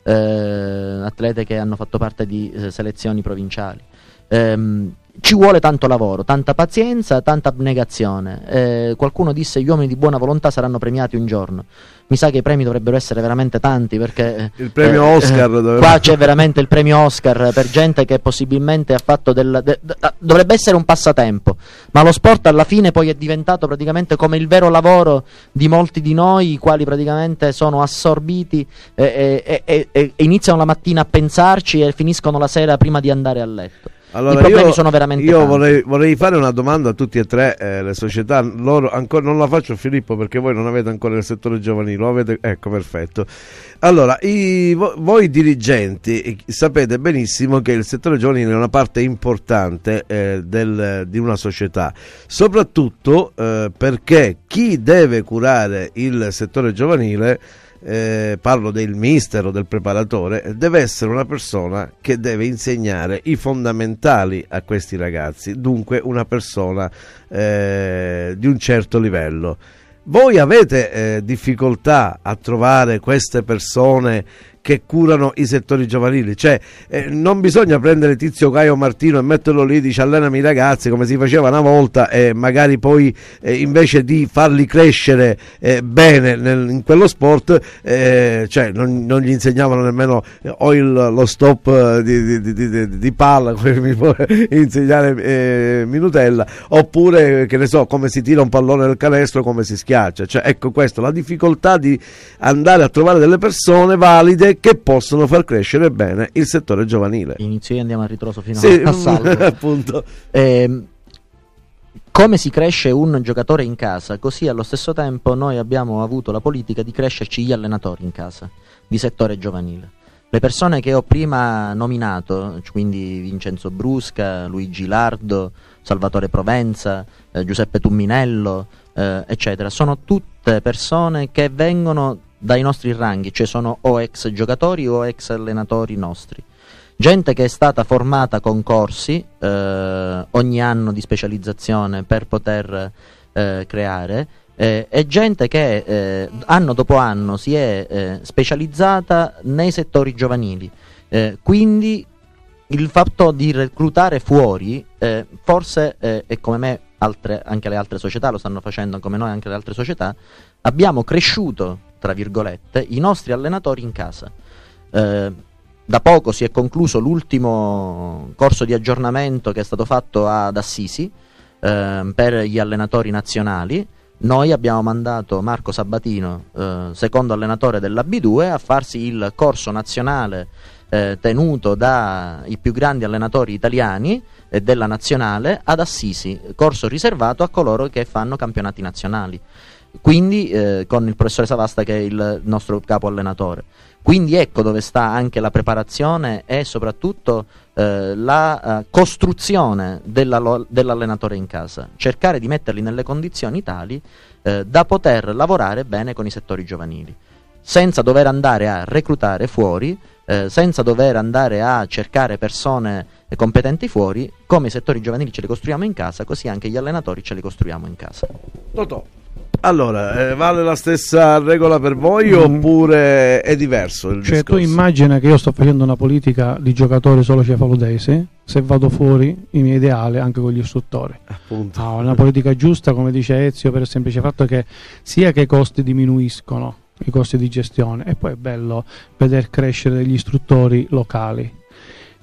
eh, atlete che hanno fatto parte di eh, selezioni provinciali. Ehm, ci vuole tanto lavoro, tanta pazienza, tanta abnegazione. Eh, qualcuno disse gli uomini di buona volontà saranno premiati un giorno. Mi sa che i premi dovrebbero essere veramente tanti perché il premio eh, Oscar eh, qua c'è veramente il premio Oscar per gente che possibilmente ha fatto del de, de, dovrebbe essere un passatempo, ma lo sport alla fine poi è diventato praticamente come il vero lavoro di molti di noi, i quali praticamente sono assorbiti e, e, e iniziano la mattina a pensarci e finiscono la sera prima di andare a letto. Allora, I problemi io, sono veramente Io vorrei, vorrei, fare una domanda a tutti e tre eh, le società. Loro ancora, non la faccio a Filippo perché voi non avete ancora il settore giovanile. Lo avete, ecco, perfetto. Allora, i, voi dirigenti sapete benissimo che il settore giovanile è una parte importante eh, del, di una società, soprattutto eh, perché chi deve curare il settore giovanile eh, parlo del mister o del preparatore, deve essere una persona che deve insegnare i fondamentali a questi ragazzi, dunque una persona eh, di un certo livello. Voi avete eh, difficoltà a trovare queste persone che curano i settori giovanili. Cioè, eh, non bisogna prendere Tizio Caio Martino e metterlo lì, dice allenami i ragazzi come si faceva una volta e magari poi eh, invece di farli crescere eh, bene nel, in quello sport, eh, cioè non, non, gli insegnavano nemmeno eh, o il, lo stop eh, di, di, di, di, palla come mi può insegnare Minutella, oppure che ne so, come si tira un pallone nel canestro, come si schiaccia. Cioè, ecco questo, la difficoltà di andare a trovare delle persone valide che possono far crescere bene il settore giovanile. Inizio e andiamo a ritroso fino sì, a salvo. appunto. Eh, come si cresce un giocatore in casa, così allo stesso tempo noi abbiamo avuto la politica di crescerci gli allenatori in casa di settore giovanile. Le persone che ho prima nominato, quindi Vincenzo Brusca, Luigi Lardo, Salvatore Provenza, eh, Giuseppe Tumminello, eh, eccetera, sono tutte persone che vengono dai nostri ranghi, cioè sono o ex giocatori o ex allenatori nostri. Gente che è stata formata con corsi eh, ogni anno di specializzazione per poter eh, creare eh, e gente che eh, anno dopo anno si è eh, specializzata nei settori giovanili. Eh, quindi il fatto di reclutare fuori, forse, e come me altre, anche le altre società lo stanno facendo, come noi anche le altre società, abbiamo cresciuto tra virgolette, i nostri allenatori in casa. Eh, da poco si è concluso l'ultimo corso di aggiornamento che è stato fatto ad Assisi eh, per gli allenatori nazionali. Noi abbiamo mandato Marco Sabatino, eh, secondo allenatore della B2, a farsi il corso nazionale eh, tenuto dai più grandi allenatori italiani e della nazionale ad Assisi, corso riservato a coloro che fanno campionati nazionali. Quindi eh, con il professore Savasta che è il nostro capo allenatore. Quindi ecco dove sta anche la preparazione e soprattutto eh, la uh, costruzione della, dell'allenatore in casa, cercare di metterli nelle condizioni tali eh, da poter lavorare bene con i settori giovanili, senza dover andare a reclutare fuori, eh, senza dover andare a cercare persone competenti fuori, come i settori giovanili ce li costruiamo in casa, così anche gli allenatori ce li costruiamo in casa. Totò. Allora, eh, vale la stessa regola per voi mm. oppure è diverso il cioè, discorso? tu immagina che io sto facendo una politica di giocatori solo cefalodese, se vado fuori il mio ideale anche con gli istruttori. Appunto. No, una politica giusta, come dice Ezio, per il semplice fatto che sia che i costi diminuiscono, i costi di gestione, e poi è bello vedere crescere degli istruttori locali.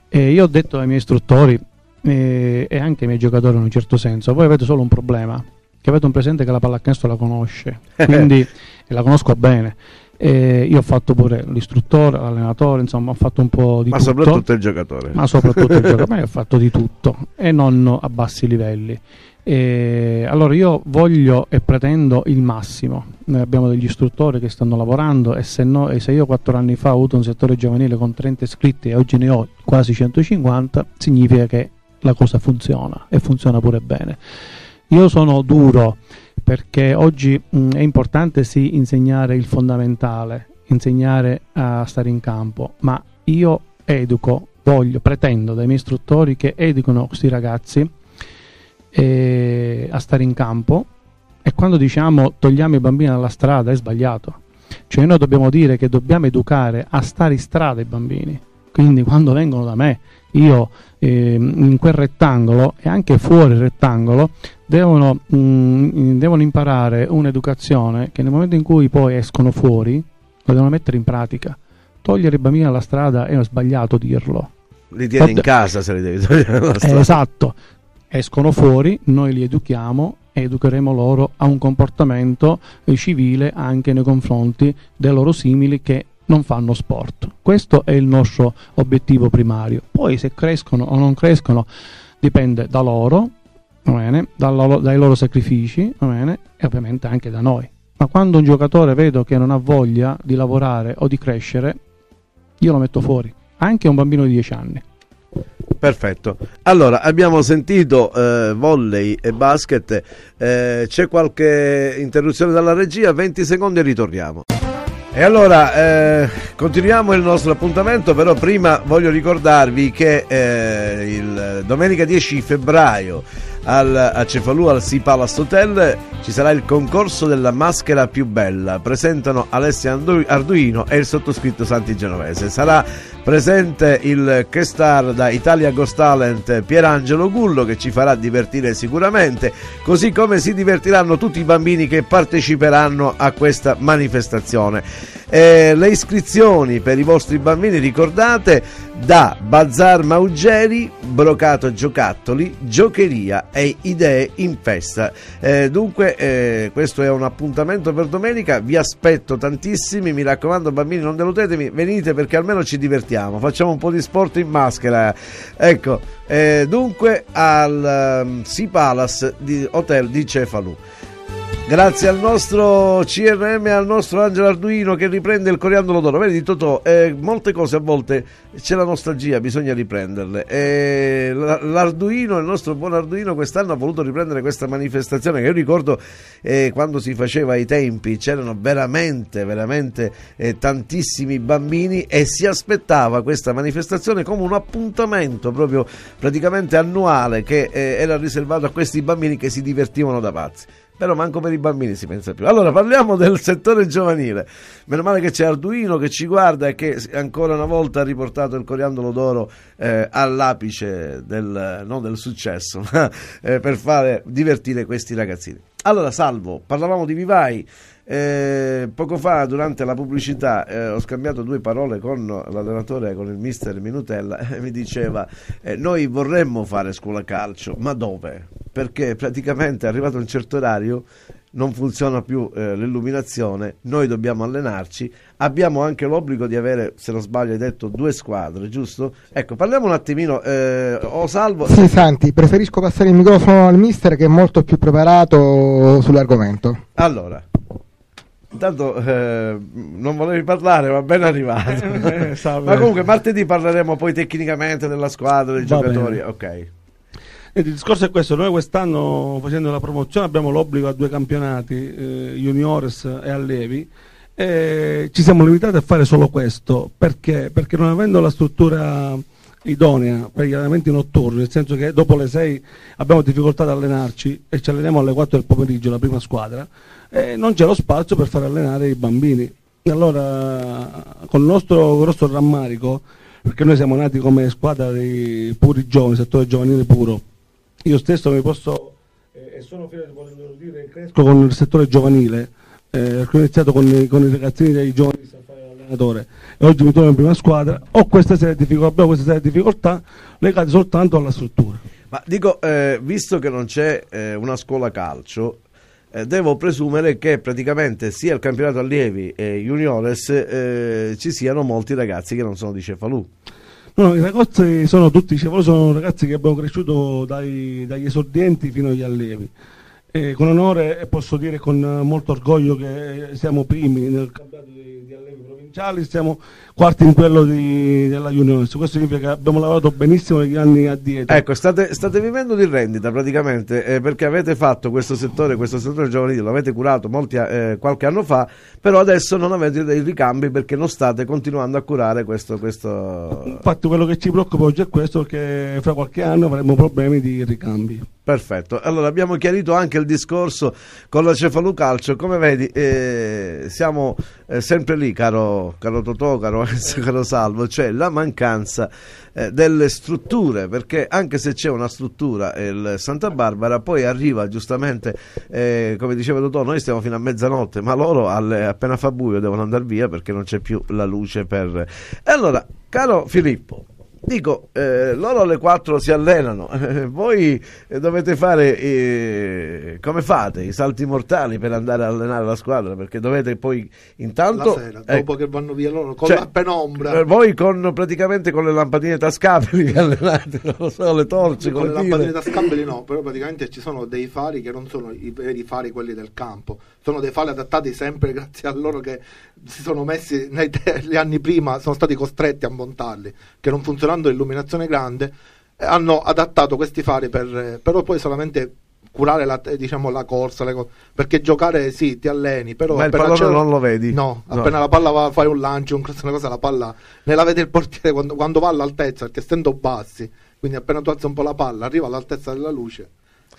E io ho detto ai miei istruttori e, e anche ai miei giocatori in un certo senso, voi avete solo un problema che avete un presente che la pallacanestro la conosce, quindi la conosco bene. E io ho fatto pure l'istruttore, l'allenatore, insomma, ho fatto un po' di ma tutto. Ma soprattutto il giocatore. Ma soprattutto il giocatore, ma io ho fatto di tutto e non a bassi livelli. E allora io voglio e pretendo il massimo. Noi abbiamo degli istruttori che stanno lavorando e se, no, e se io quattro anni fa ho avuto un settore giovanile con 30 iscritti e oggi ne ho quasi 150, significa che la cosa funziona e funziona pure bene. Io sono duro perché oggi mh, mm, è importante sì insegnare il fondamentale, insegnare a stare in campo, ma io educo, voglio, pretendo dai miei istruttori che educano questi ragazzi eh, a stare in campo e quando diciamo togliamo i bambini dalla strada è sbagliato. Cioè noi dobbiamo dire che dobbiamo educare a stare in strada i bambini. Quindi quando vengono da me, io eh, in quel rettangolo e anche fuori il rettangolo devono, mh, mm, devono imparare un'educazione che nel momento in cui poi escono fuori lo devono mettere in pratica. Togliere i bambini dalla strada è sbagliato dirlo. Li tieni Vabbè. in casa se li devi togliere dalla strada. Eh, esatto, escono fuori, noi li educhiamo e educheremo loro a un comportamento eh, civile anche nei confronti dei loro simili che non fanno sport. Questo è il nostro obiettivo primario. Poi se crescono o non crescono dipende da loro, bene, dalla, dai loro sacrifici bene, e ovviamente anche da noi. Ma quando un giocatore vedo che non ha voglia di lavorare o di crescere, io lo metto fuori, anche un bambino di 10 anni. Perfetto. Allora, abbiamo sentito eh, volley e basket. Eh, c'è qualche interruzione dalla regia? 20 secondi e ritorniamo. E allora eh, continuiamo il nostro appuntamento, però prima voglio ricordarvi che eh, il domenica 10 febbraio al, a Cefalù al Sea Palace Hotel ci sarà il concorso della maschera più bella. Presentano Alessia Arduino e il sottoscritto Santi Genovese. Sarà presente il Kestar da Italia Ghost Talent Pierangelo Gullo che ci farà divertire sicuramente, così come si divertiranno tutti i bambini che parteciperanno a questa manifestazione. Eh, le iscrizioni per i vostri bambini ricordate da Bazar Maugeri, Brocato Giocattoli, Giocheria e Idee in Festa. Eh, dunque eh, questo è un appuntamento per domenica, vi aspetto tantissimi, mi raccomando bambini non delutetemi, venite perché almeno ci divertiamo, facciamo un po' di sport in maschera. Ecco, eh, dunque al um, Sea Palace di Hotel di Cefalù. Grazie al nostro CRM e al nostro Angelo Arduino che riprende il coriandolo d'oro. Vedi Totò, eh, molte cose a volte c'è la nostalgia, bisogna riprenderle. Eh, L'Arduino, il nostro buon Arduino quest'anno ha voluto riprendere questa manifestazione che io ricordo eh, quando si faceva ai tempi, c'erano veramente, veramente eh, tantissimi bambini e si aspettava questa manifestazione come un appuntamento proprio praticamente annuale che eh, era riservato a questi bambini che si divertivano da pazzi però manco per i bambini si pensa più. Allora parliamo del settore giovanile. Meno male che c'è Arduino che ci guarda e che ancora una volta ha riportato il coriandolo d'oro eh, all'apice del, non del successo, ma eh, per fare divertire questi ragazzini. Allora, Salvo, parlavamo di Vivai. Eh, poco fa, durante la pubblicità, eh, ho scambiato due parole con l'allenatore, con il mister Minutella, e mi diceva: eh, Noi vorremmo fare scuola calcio, ma dove? Perché praticamente è arrivato un certo orario non funziona più eh, l'illuminazione, noi dobbiamo allenarci, abbiamo anche l'obbligo di avere, se non sbaglio hai detto, due squadre, giusto? Ecco, parliamo un attimino, eh, o salvo... Sì, Santi, preferisco passare il microfono al mister che è molto più preparato sull'argomento. Allora, Intanto eh, non volevi parlare, ma ben arrivato. Eh, ma comunque martedì parleremo poi tecnicamente della squadra, dei Va giocatori. bene. Ok. Il discorso è questo, noi quest'anno facendo la promozione abbiamo l'obbligo a due campionati, eh, juniores e allievi, e ci siamo limitati a fare solo questo, perché? Perché non avendo la struttura idonea per gli allenamenti notturni, nel senso che dopo le 6 abbiamo difficoltà ad allenarci e ci alleniamo alle 4 del pomeriggio la prima squadra, e non c'è lo spazio per far allenare i bambini. Allora con il nostro grosso rammarico, perché noi siamo nati come squadra dei puri giovani, settore giovanile puro, io stesso mi posso eh, e sono fiero di poterlo dire cresco con il settore giovanile eh, ho iniziato con, i- con i ragazzini dei giovani a fare l'allenatore e oggi mi trovo in prima squadra ho questa serie di difficoltà, abbiamo questa serie di difficoltà legate soltanto alla struttura Ma dico, eh, visto che non c'è eh, una scuola calcio, eh, devo presumere che praticamente sia il campionato allievi e juniores eh, ci siano molti ragazzi che non sono di Cefalù. No, i ragazzi sono tutti, loro sono ragazzi che abbiamo cresciuto dai- dagli esordienti fino agli allievi. E con onore e posso dire con eh, molto orgoglio che siamo primi nel campionato di, provinciali, siamo quarti in quello di- della Juniors. Questo significa che abbiamo lavorato benissimo negli anni addietro. Ecco, state, state vivendo di rendita praticamente eh, perché avete fatto questo settore, questo settore giovanile, l'avete curato molti, eh, qualche anno fa, però adesso non avete dei ricambi perché non state continuando a curare questo... questo... Infatti quello che ci preoccupa oggi è questo, che fra qualche anno avremo problemi di ricambi. Perfetto, allora abbiamo chiarito anche il discorso con la Cefalù Calcio, come vedi eh, siamo eh, sempre lì caro, caro Totò, caro, caro Salvo, cioè la mancanza eh, delle strutture, perché anche se c'è una struttura eh, il Santa Barbara, poi arriva giustamente, eh, come diceva Totò, noi stiamo fino a mezzanotte, ma loro alle- appena fa buio devono andare via perché non c'è più la luce per... E allora, caro Filippo, Dico, eh, loro alle 4 si allenano, eh, voi eh, dovete fare, eh, come fate, i salti mortali per andare a allenare la squadra, perché dovete poi intanto... sera, eh, dopo che vanno via loro, con cioè, la penombra. eh, voi con, praticamente con le lampadine tascabili vi allenate, non lo so, le torce, con con le le lampadine tascabili no, però praticamente ci sono dei fari che non sono i veri fari quelli del campo, sono dei fari adattati sempre grazie a loro che si sono messi nei gli anni prima, sono stati costretti a montarli, che non funzionando l'illuminazione grande, eh, hanno adattato questi fari per, però poi solamente curare la, eh, diciamo, la corsa, le co- perché giocare sì, ti alleni, però Ma il pallone non lo vedi? No, No. appena la palla va, fai un lancio, un cross, una cosa, la palla ne la vede il portiere quando, quando va all'altezza, perché essendo bassi, quindi appena tu alzi un po' la palla, arriva all'altezza della luce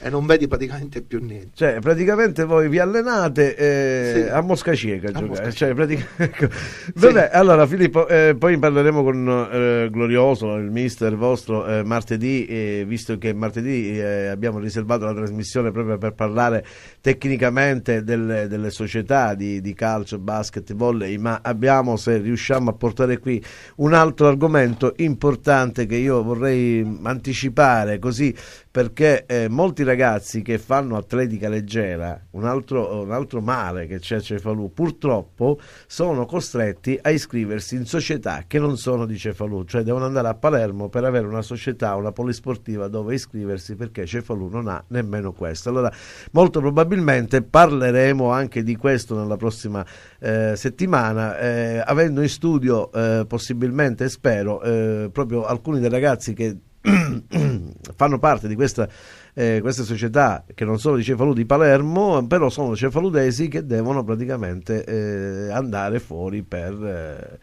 e non vedi praticamente più niente. Cioè, praticamente voi vi allenate eh, Sì. a mosca cieca. A mosca Cioè, pratica- ecco. Vabbè, allora Filippo, eh, poi parleremo con eh, Glorioso, il mister vostro, eh, martedì, visto che martedì eh, abbiamo riservato la trasmissione proprio per parlare tecnicamente delle, delle società di, di calcio, basket, volley, ma abbiamo, se riusciamo a portare qui un altro argomento importante che io vorrei anticipare così perché eh, molti ragazzi che fanno atletica leggera, un altro, un altro male che c'è a Cefalù, purtroppo sono costretti a iscriversi in società che non sono di Cefalù, cioè devono andare a Palermo per avere una società, una polisportiva dove iscriversi perché Cefalù non ha nemmeno questo. Allora, molto probabilmente parleremo anche di questo nella prossima eh, settimana, eh, avendo in studio eh, possibilmente, spero, eh, proprio alcuni dei ragazzi che fanno parte di questa, eh, queste società che non sono di Cefalù di Palermo, però sono cefaludesi che devono praticamente eh, andare fuori per, eh,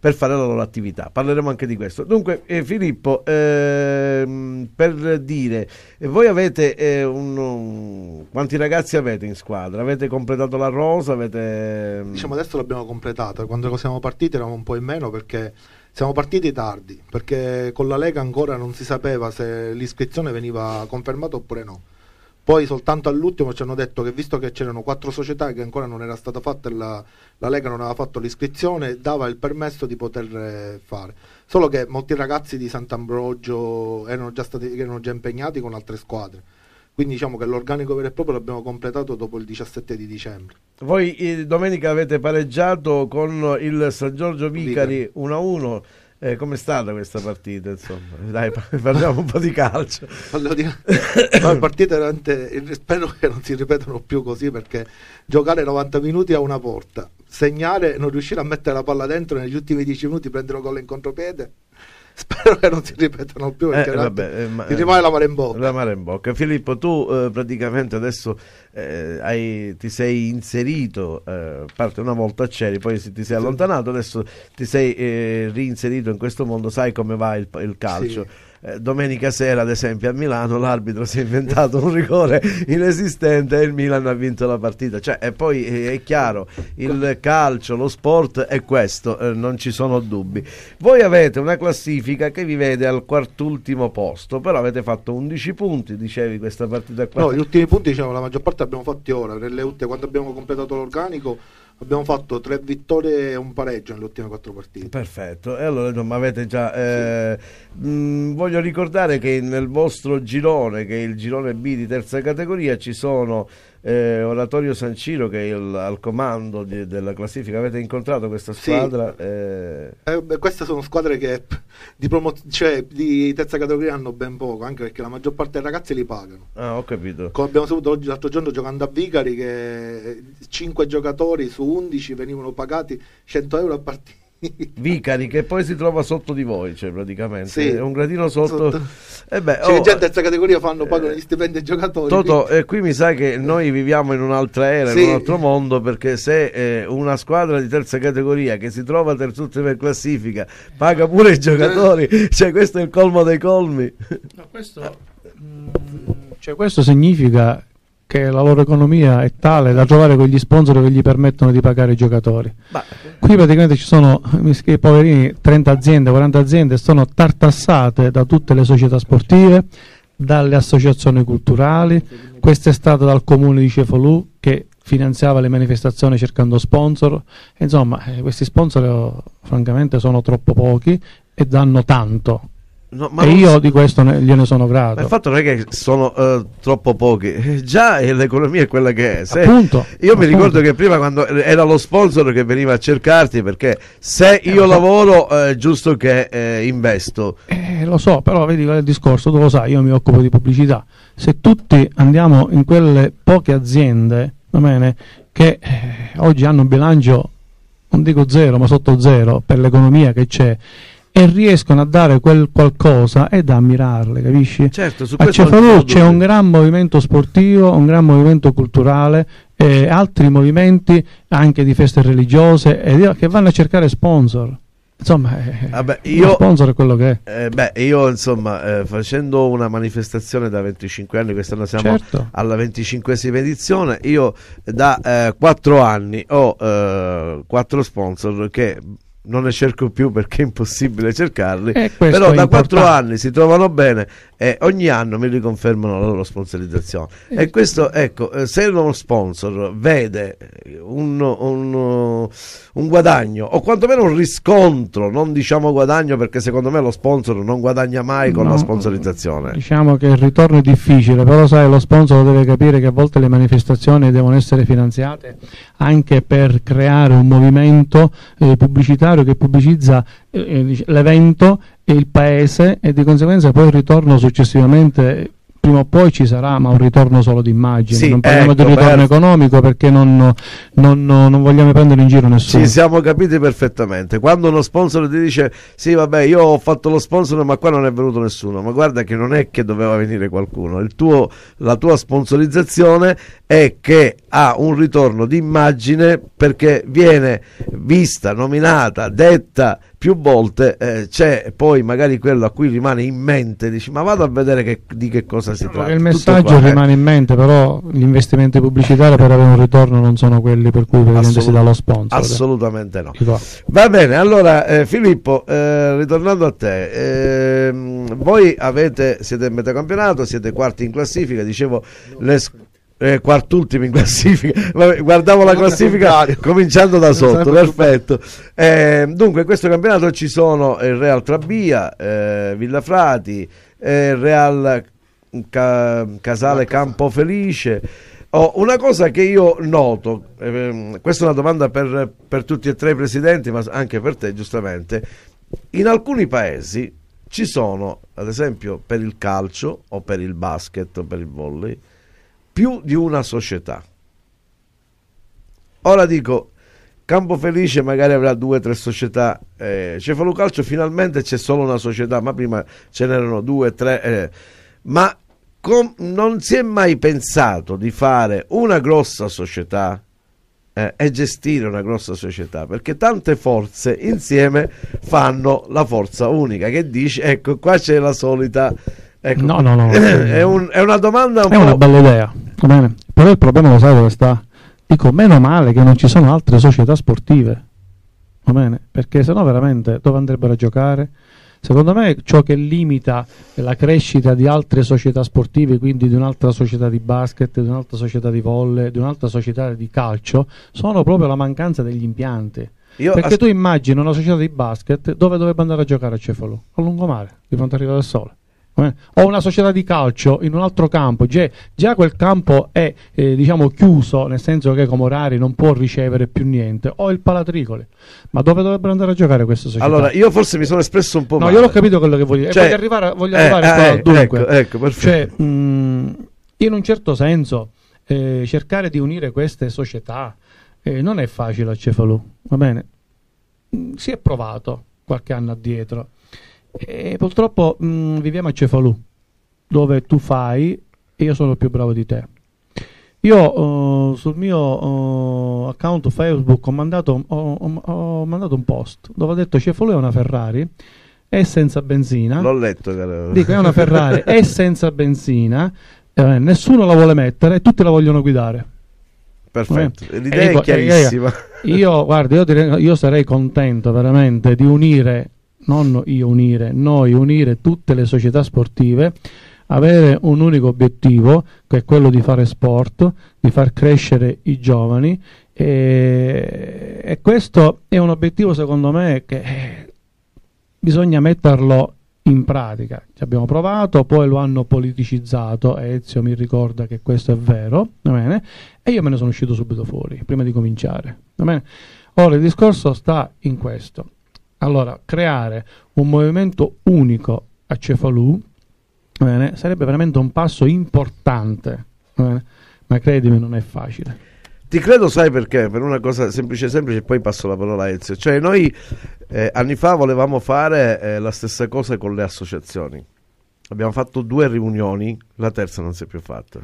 per fare la loro attività. Parleremo anche di questo. Dunque, eh, Filippo, ehm, per dire, voi avete eh, un, un- quanti ragazzi avete in squadra? Avete completato la rosa? Avete... Diciamo adesso l'abbiamo completata, quando siamo partiti eravamo un po' in meno perché siamo partiti tardi, perché con la Lega ancora non si sapeva se l'iscrizione veniva confermata oppure no. Poi soltanto all'ultimo ci hanno detto che visto che c'erano quattro società che ancora non era stata fatta e la, la Lega non aveva fatto l'iscrizione, dava il permesso di poter eh, fare. Solo che molti ragazzi di Sant'Ambrogio erano già, stati, erano già impegnati con altre squadre. Quindi diciamo che l'organico vero e proprio l'abbiamo completato dopo il 17 di dicembre. Voi eh, domenica avete pareggiato con il San Giorgio Vicari 1-1. Eh, com'è stata questa partita? Insomma, dai, parliamo un po' di calcio. Volevo dire, no, partite veramente, spero che non si ripetano più così perché giocare 90 minuti a una porta, segnare, non riuscire a mettere la palla dentro negli ultimi 10 minuti, prendere gol in contropiede spero che non si ripetano più perché Eh, vabbè, eh, ma- ti rimane la mare in bocca La mare in bocca. Filippo, tu eh, praticamente adesso eh, hai- ti sei inserito, eh, a parte una volta c'eri, poi si- ti sei allontanato, adesso ti sei eh, reinserito in questo mondo, sai come va il, il calcio. Sì. Eh, domenica sera, ad esempio, a Milano l'arbitro si è inventato un rigore inesistente e il Milan ha vinto la partita. Cioè, e poi eh, è chiaro, il calcio, lo sport è questo, eh, non ci sono dubbi. Voi avete una classifica che vi vede al quartultimo posto, però avete fatto 11 punti, dicevi questa partita qua. no, gli ultimi punti diciamo la maggior parte abbiamo fatti ora nelle ultime, quando abbiamo completato l'organico abbiamo fatto tre vittorie e un pareggio nelle ultime quattro partite Perfetto, e allora insomma avete già. eh, mh, voglio ricordare che nel vostro girone, che è il girone B di terza categoria, ci sono eh, Oratorio San Ciro che è il- al comando di- della classifica. Avete incontrato questa Sì. squadra? Eh, Eh, beh, queste sono squadre che di, promo- cioè, di terza categoria hanno ben poco anche perché la maggior parte dei ragazzi li pagano ah, ho capito. Come abbiamo saputo oggi, l'altro giorno giocando a Vicari che 5 giocatori su 11 venivano pagati 100 euro a partita. Vicari che poi si trova sotto di voi, cioè praticamente Sì. è un gradino sotto. Sotto. Eh beh, Cioè, oh, già in terza categoria fanno, pagano gli stipendi ai giocatori. Toto, eh, qui mi sa che noi viviamo in un'altra era, Sì. in un altro mondo, perché se eh, una squadra di terza categoria che si trova terzultima in classifica paga pure i giocatori, cioè questo è il colmo dei colmi. No, questo, mm, cioè, questo significa che la loro economia è tale da trovare quegli sponsor che gli permettono di pagare i giocatori. Ma, Qui praticamente ci sono mi schi- poverini 30 aziende, 40 aziende sono tartassate da tutte le società sportive, dalle associazioni culturali. Quest'estate dal comune di Cefalù che finanziava le manifestazioni cercando sponsor. Insomma, eh, questi sponsor eh, francamente sono troppo pochi e danno tanto. No, ma e io di questo ne- gliene sono ma grato. il fatto non è che sono eh, troppo pochi, eh, già eh, l'economia è quella che è. Se- Appunto, io mi appunto. ricordo che prima quando era lo sponsor che veniva a cercarti perché se io Eh, lavoro è giusto che eh, investo. Eh, lo so, però vedi qual è il discorso, tu lo sai, io mi occupo di pubblicità. Se tutti andiamo in quelle poche aziende, va bene, che eh, oggi hanno un bilancio, non dico zero, ma sotto zero per l'economia che c'è, e riescono a dare quel qualcosa, è da ammirarle, capisci? Certo, su A Cefalù c'è un gran movimento sportivo, un gran movimento culturale e altri movimenti anche di feste religiose e che vanno a cercare sponsor. Insomma, eh, Vabbè, lo io- sponsor è quello che è. Eh, beh, io insomma, eh, facendo una manifestazione da 25 anni, quest'anno siamo Certo. alla 25esima edizione, io da eh, 4 anni ho eh, 4 sponsor che non ne cerco più perché è impossibile cercarli, E questo però da 4 importante. anni si trovano bene e ogni anno mi riconfermano la loro sponsorizzazione. Eh, E questo, ecco, eh, se uno sponsor vede un, un, un guadagno o quantomeno un riscontro, non diciamo guadagno perché secondo me lo sponsor non guadagna mai con No, la sponsorizzazione. Diciamo che il ritorno è difficile, però sai, lo sponsor deve capire che a volte le manifestazioni devono essere finanziate anche per creare un movimento eh, pubblicitario che pubblicizza eh, eh, l'evento e il paese e di conseguenza poi il ritorno successivamente prima o poi ci sarà, ma un ritorno solo di immagine. Sì, non parliamo ecco, di ritorno per- economico perché non, non- non vogliamo prendere in giro nessuno. Ci siamo capiti perfettamente. Quando uno sponsor ti dice: Sì, vabbè, io ho fatto lo sponsor, ma qua non è venuto nessuno. Ma guarda che non è che doveva venire qualcuno. Il tuo- la tua sponsorizzazione è che ha un ritorno d'immagine perché viene vista, nominata, detta più volte, eh, c'è poi magari quello a cui rimane in mente, dici ma vado a vedere che, di che cosa si tratta. il messaggio qua, eh. rimane in mente, però gli investimenti pubblicitari per avere un ritorno non sono quelli per cui si dà lo sponsor. Assolutamente no. Va bene, allora eh, Filippo, eh, ritornando a te, ehm, voi avete, siete in metà campionato, siete quarti in classifica, dicevo, le sc- eh, quartultimi in classifica, guardavo la classifica cominciando da sotto, perfetto. Eh, dunque in questo campionato ci sono il Real Trabia, eh, Villafrati, eh, Real Ca- Casale Campofelice. Oh, una cosa che io noto, ehm, questa è una domanda per, per tutti e tre i presidenti, ma anche per te giustamente, in alcuni paesi ci sono, ad esempio per il calcio o per il basket o per il volley, più di una società. Ora dico, Campo Felice magari avrà due o tre società, eh, Cefalo Calcio finalmente c'è solo una società, ma prima ce n'erano due, tre, eh, ma com- non si è mai pensato di fare una grossa società eh, e gestire una grossa società, perché tante forze insieme fanno la forza unica, che dice, ecco qua c'è la solita... Ecco, No, no, no. è, un- è una domanda un È una po'... bella idea, bene. Però il problema lo sai dove sta? Dico, meno male che non ci sono altre società sportive, va bene? Perché sennò veramente dove andrebbero a giocare? Secondo me ciò che limita la crescita di altre società sportive, quindi di un'altra società di basket, di un'altra società di volley, di un'altra società di calcio, sono proprio la mancanza degli impianti. Io Perché tu immagini una società di basket dove dovrebbe andare a giocare a Cefalù? A lungomare, di fronte a Riva del Sole. Bene? O una società di calcio in un altro campo, già, già quel campo è eh, diciamo chiuso, nel senso che come orari non può ricevere più niente, o il Palatricole. Ma dove dovrebbero andare a giocare queste società? Allora, io forse mi sono espresso un po' no, male. io l'ho capito quello che voglio dire. Cioè, voglio arrivare, voglio eh, arrivare eh, qua, eh, dunque. ecco, ecco. Cioè, mh, in un certo senso, eh, cercare di unire queste società eh, non è facile a Cefalù, va bene? Si è provato qualche anno addietro e purtroppo mh, viviamo a Cefalù, dove tu fai e io sono più bravo di te. Io eh, sul mio eh, account Facebook ho mandato, ho- ho- ho mandato un post dove ho detto Cefalù è una Ferrari, è senza benzina. L'ho letto, caro. Dico, è una Ferrari, è senza benzina, eh, nessuno la vuole mettere e tutti la vogliono guidare. Perfetto. Eh, L'idea dico, è chiarissima. Io, guarda, io, direi- io sarei contento veramente di unire, non io unire, noi unire tutte le società sportive, avere un unico obiettivo, che è quello di fare sport, di far crescere i giovani e, e questo è un obiettivo secondo me che eh, bisogna metterlo in pratica. Ci abbiamo provato, poi lo hanno politicizzato, Ezio mi ricorda che questo è vero? E io me ne sono uscito subito fuori, prima di cominciare. Ora il discorso sta in questo. Allora, creare un movimento unico a Cefalù bene, sarebbe veramente un passo importante, bene? ma credimi non è facile. Ti credo, sai perché? Per una cosa semplice, semplice, e poi passo la parola a Ezio. Cioè, noi eh, anni fa volevamo fare eh, la stessa cosa con le associazioni. Abbiamo fatto due riunioni, la terza non si è più fatta.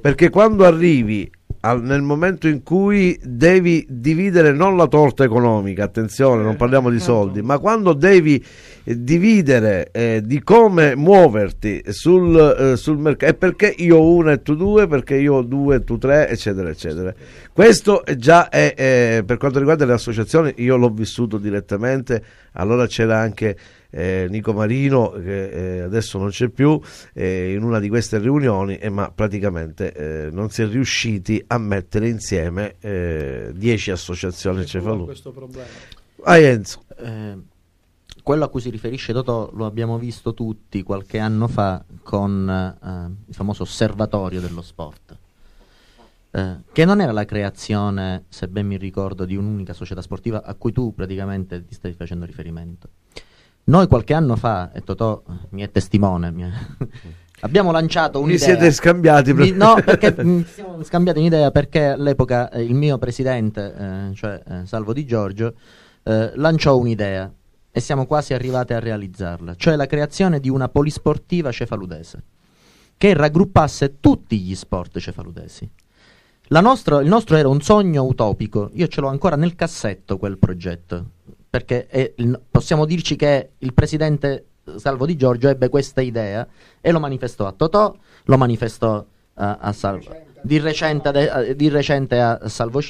Perché quando arrivi al- nel momento in cui devi dividere non la torta economica, attenzione, non parliamo di soldi, ma quando devi eh, dividere eh, di come muoverti sul, eh, sul mercato, è perché io ho uno e tu due, perché io ho due e tu tre, eccetera, eccetera. Questo già è, eh, per quanto riguarda le associazioni, io l'ho vissuto direttamente, allora c'era anche eh, Nico Marino che eh, adesso non c'è più eh, in una di queste riunioni eh, ma praticamente eh, non si è riusciti a mettere insieme 10 associazioni Cefalù questo problema. ah Enzo Eh, quello a cui si riferisce Totò lo abbiamo visto tutti qualche anno fa con eh, il famoso osservatorio dello sport, eh, che non era la creazione, se ben mi ricordo, di un'unica società sportiva a cui tu praticamente ti stai facendo riferimento. Noi qualche anno fa, e Totò mi è testimone, mi è- abbiamo lanciato vi un'idea. siete scambiati Mi- no, perché siamo scambiati un'idea perché all'epoca eh, il mio presidente, eh, cioè eh, Salvo Di Giorgio, eh, lanciò un'idea e siamo quasi arrivati a realizzarla, cioè la creazione di una polisportiva cefaludese che raggruppasse tutti gli sport cefaludesi. nostra, il nostro era un sogno utopico, io ce l'ho ancora nel cassetto quel progetto, perché è, possiamo dirci che il presidente Salvo Di Giorgio ebbe questa idea e lo manifestò a Totò, lo manifestò a, a Salvo, di recente, a, di recente a, Salvo,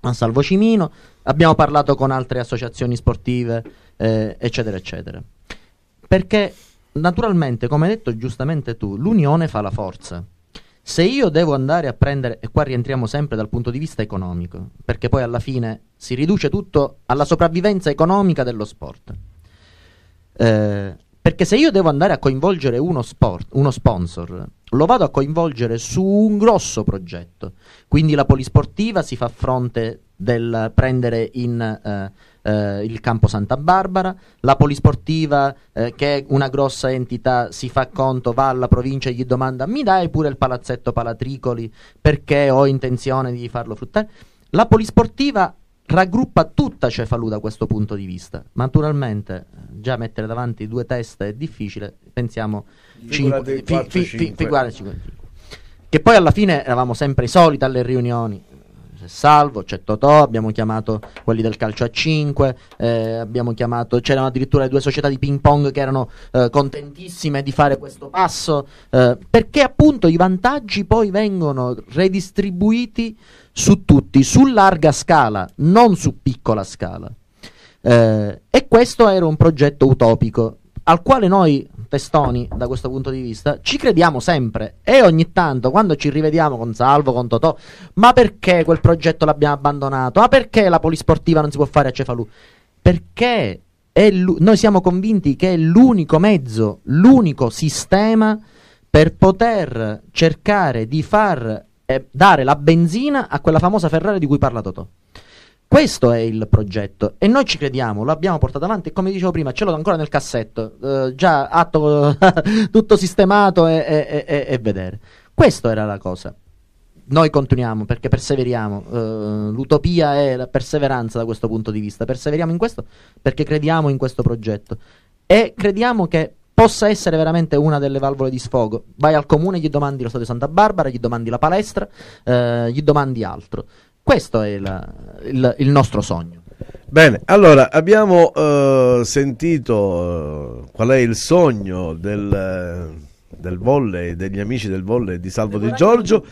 a Salvo Cimino, abbiamo parlato con altre associazioni sportive, eh, eccetera, eccetera. Perché naturalmente, come hai detto giustamente tu, l'unione fa la forza. Se io devo andare a prendere, e qua rientriamo sempre dal punto di vista economico, perché poi alla fine si riduce tutto alla sopravvivenza economica dello sport. Eh, perché se io devo andare a coinvolgere uno, sport, uno sponsor, lo vado a coinvolgere su un grosso progetto. Quindi la polisportiva si fa fronte del prendere in eh, eh, il campo Santa Barbara, la polisportiva eh, che è una grossa entità si fa conto, va alla provincia e gli domanda mi dai pure il palazzetto Palatricoli perché ho intenzione di farlo fruttare. La polisportiva raggruppa tutta Cefalù da questo punto di vista. Naturalmente, già mettere davanti due teste è difficile, pensiamo 5, fi, fi, fi, che poi alla fine eravamo sempre i soliti alle riunioni. Salvo, c'è Totò, abbiamo chiamato quelli del calcio a 5, eh, chiamato, c'erano addirittura le due società di ping pong che erano eh, contentissime di fare questo passo, eh, perché appunto i vantaggi poi vengono redistribuiti su tutti, su larga scala, non su piccola scala. Eh, e questo era un progetto utopico al quale noi testoni da questo punto di vista ci crediamo sempre e ogni tanto quando ci rivediamo con Salvo, con Totò, ma perché quel progetto l'abbiamo abbandonato? Ma perché la polisportiva non si può fare a Cefalù? Perché noi siamo convinti che è l'unico mezzo, l'unico sistema per poter cercare di far è dare la benzina a quella famosa Ferrari di cui parla Totò. Questo è il progetto e noi ci crediamo, lo abbiamo portato avanti e come dicevo prima ce l'ho ancora nel cassetto, eh, già atto tutto sistemato e, e, e, e, vedere. Questa era la cosa. Noi continuiamo perché perseveriamo, uh, l'utopia è la perseveranza da questo punto di vista, perseveriamo in questo perché crediamo in questo progetto e crediamo che possa essere veramente una delle valvole di sfogo. Vai al comune, gli domandi lo stadio Santa Barbara, gli domandi la palestra, eh, gli domandi altro. Questo è la, il, il, nostro sogno. Bene, allora abbiamo uh, sentito uh, qual è il sogno del, del volley, degli amici del volley di Salvo Di Giorgio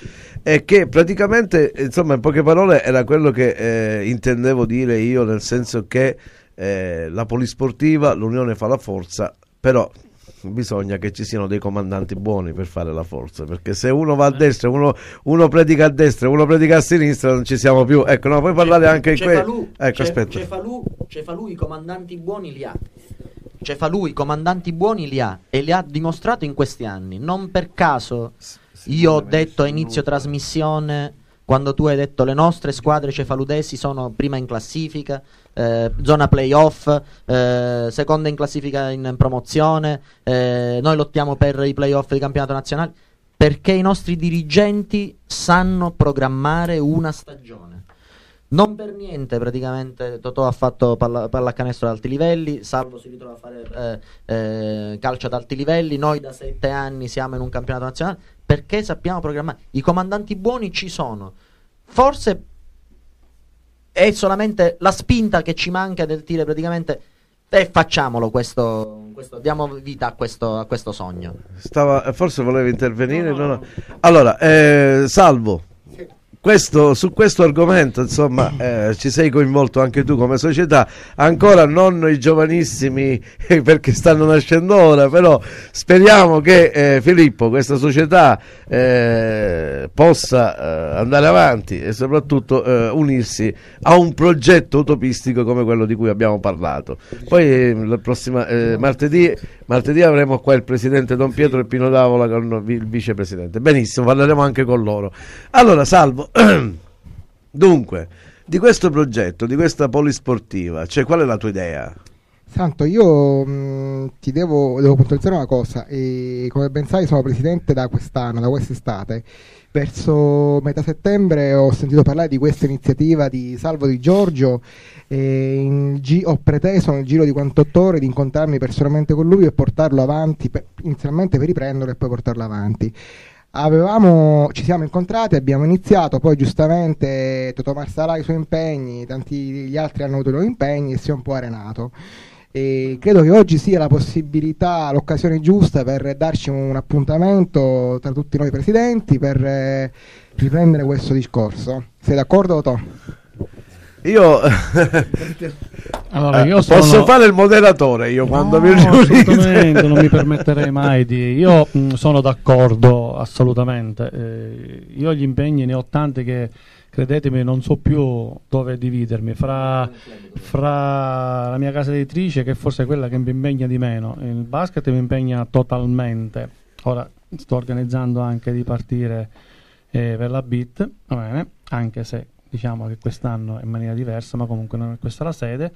e che praticamente, insomma, in poche parole era quello che eh, intendevo dire io, nel senso che eh, la polisportiva, l'unione fa la forza, però bisogna che ci siano dei comandanti buoni per fare la forza, perché se uno va a destra, uno, uno predica a destra, uno predica a sinistra, non ci siamo più. Ecco, no, puoi parlare anche in questo. Ecco, aspetta. Cefalù, Cefalù i comandanti buoni li ha. Cefalù i comandanti buoni li ha e li ha dimostrato in questi anni. Non per caso io ho detto a inizio trasmissione quando tu hai detto le nostre squadre cefaludesi sono prima in classifica, eh, zona playoff, eh, seconda in classifica in promozione, eh, noi lottiamo per i playoff di campionato nazionale, perché i nostri dirigenti sanno programmare una stagione. Non per niente praticamente Totò ha fatto palla, pallacanestro ad alti livelli, Salvo si ritrova a fare eh, eh, calcio ad alti livelli, noi da sette anni siamo in un campionato nazionale perché sappiamo programmare. I comandanti buoni ci sono. Forse è solamente la spinta che ci manca del dire praticamente e facciamolo questo, questo, diamo vita a questo, a questo sogno. Stava, forse voleva intervenire. No, no, no. Allora, eh, Salvo questo, su questo argomento insomma eh, ci sei coinvolto anche tu come società. Ancora non i giovanissimi perché stanno nascendo ora però speriamo che eh, Filippo questa società eh, possa eh, andare avanti e soprattutto eh, unirsi a un progetto utopistico come quello di cui abbiamo parlato. Poi eh, la prossima, martedì, martedì, avremo qua il presidente Don Pietro e Pino Davola con il vicepresidente. Benissimo parleremo anche con loro. Allora Salvo Dunque, di questo progetto, di questa polisportiva, cioè qual è la tua idea? Santo, io mh, mm, ti devo, devo, puntualizzare una cosa, e come ben sai sono presidente da quest'anno, da quest'estate. Verso metà settembre ho sentito parlare di questa iniziativa di Salvo Di Giorgio e ho preteso nel giro di 48 ore di incontrarmi personalmente con lui e portarlo avanti, per, inizialmente per riprenderlo e poi portarlo avanti. Avevamo, ci siamo incontrati, abbiamo iniziato, poi giustamente Totò Marsala i suoi impegni, tanti gli altri hanno avuto i loro impegni e si è un po' arenato. E credo che oggi sia la possibilità, l'occasione giusta per darci un appuntamento tra tutti noi presidenti per eh, riprendere questo discorso. Sei d'accordo Totò? Io, Allora, io Eh, posso sono- fare il moderatore io quando mi No, riunite. assolutamente, non mi permetterei mai di. Io mh, sono d'accordo, assolutamente. Eh, io gli impegni ne ho tanti che credetemi, non so più dove dividermi fra, fra la mia casa editrice, che forse è quella che mi impegna di meno. Il basket mi impegna totalmente. Ora sto organizzando anche di partire eh, per la BIT, va bene, anche se diciamo che quest'anno in maniera diversa, ma comunque non è questa la sede.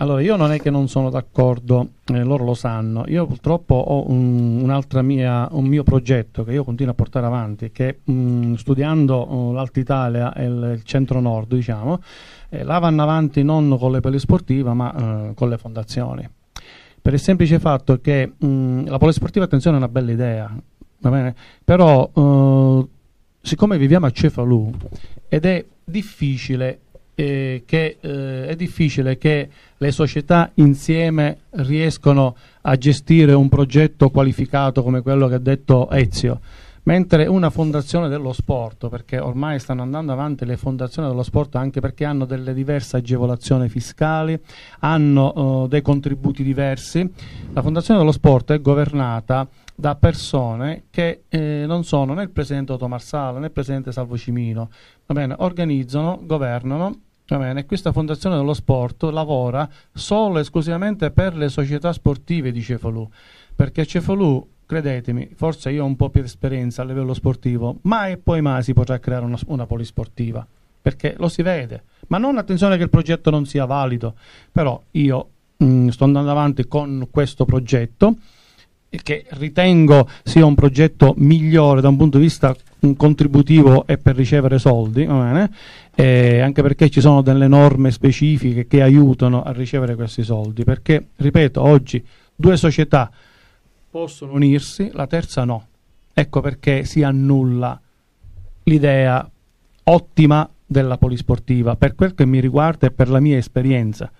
Allora, io non è che non sono d'accordo, eh, loro lo sanno. Io purtroppo ho un, mia, un mio progetto che io continuo a portare avanti, che mh, studiando uh, l'Alta Italia e il, il centro-nord, diciamo, eh, la vanno avanti non con le polisportive, ma eh, con le fondazioni. Per il semplice fatto che mh, la polisportiva, attenzione, è una bella idea, va bene? Però, eh, siccome viviamo a Cefalù ed è difficile eh, che, eh, è difficile che le società insieme riescono a gestire un progetto qualificato come quello che ha detto Ezio. Mentre una fondazione dello sport, perché ormai stanno andando avanti le fondazioni dello sport anche perché hanno delle diverse agevolazioni fiscali, hanno eh, dei contributi diversi, la fondazione dello sport è governata da persone che eh, non sono né il presidente Otto Marsala né il presidente Salvo Cimino, bene, organizzano, governano bene, questa fondazione dello sport lavora solo e esclusivamente per le società sportive di Cefalù, perché Cefalù, credetemi, forse io ho un po' più di esperienza a livello sportivo, mai e poi mai si potrà creare una, una polisportiva, perché lo si vede. Ma non attenzione che il progetto non sia valido, però io mh, sto andando avanti con questo progetto che ritengo sia un progetto migliore da un punto di vista contributivo e per ricevere soldi? Eh, anche perché ci sono delle norme specifiche che aiutano a ricevere questi soldi, perché, ripeto, oggi due società possono unirsi, la terza no. Ecco perché si annulla l'idea ottima della polisportiva, per quel che mi riguarda e per la mia esperienza.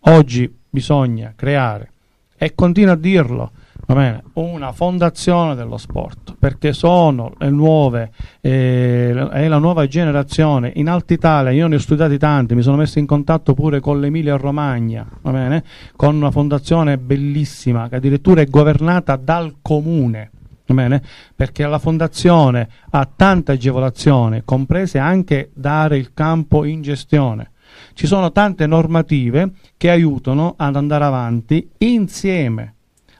Oggi bisogna creare, e continuo a dirlo, bene, una fondazione dello sport, perché sono le nuove, eh, è la nuova generazione. In Alta Italia io ne ho studiati tanti, mi sono messo in contatto pure con l'Emilia Romagna, bene, con una fondazione bellissima che addirittura è governata dal comune. Bene, perché la fondazione ha tante agevolazioni, comprese anche dare il campo in gestione. Ci sono tante normative che aiutano ad andare avanti insieme.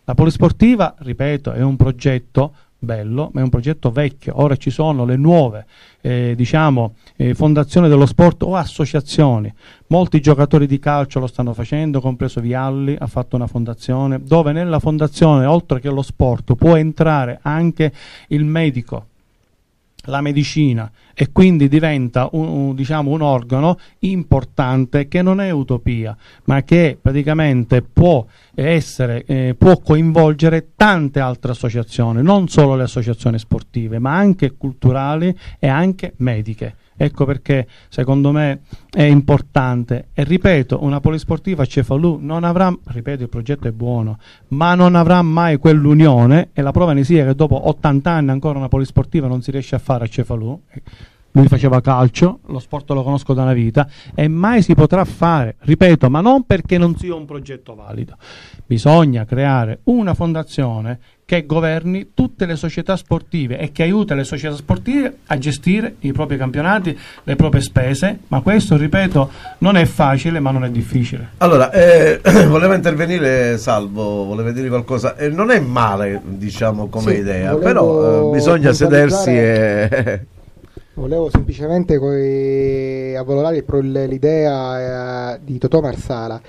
La polisportiva, ripeto, è un progetto bello, ma è un progetto vecchio. Ora ci sono le nuove eh, diciamo, eh, fondazioni dello sport o associazioni. Molti giocatori di calcio lo stanno facendo, compreso Vialli, ha fatto una fondazione dove nella fondazione, oltre che lo sport, può entrare anche il medico, la medicina e quindi diventa un, diciamo, un organo importante che non è utopia, ma che praticamente può essere, eh, può coinvolgere tante altre associazioni, non solo le associazioni sportive, ma anche culturali e anche mediche. Ecco perché secondo me è importante e ripeto, una polisportiva a Cefalù non avrà, ripeto il progetto è buono, ma non avrà mai quell'unione e la prova ne sia che dopo 80 anni ancora una polisportiva non si riesce a fare a Cefalù. Lui faceva calcio, lo sport lo conosco da una vita e mai si potrà fare, ripeto, ma non perché non sia un progetto valido. Bisogna creare una fondazione che governi tutte le società sportive e che aiuta le società sportive a gestire i propri campionati, le proprie spese, ma questo, ripeto, non è facile ma non è difficile. Allora, eh, voleva intervenire Salvo, voleva dire qualcosa, eh, non è male diciamo come Sì, idea, però eh, bisogna sedersi e... Volevo semplicemente avvalorare l'idea eh, di Totò Marsala.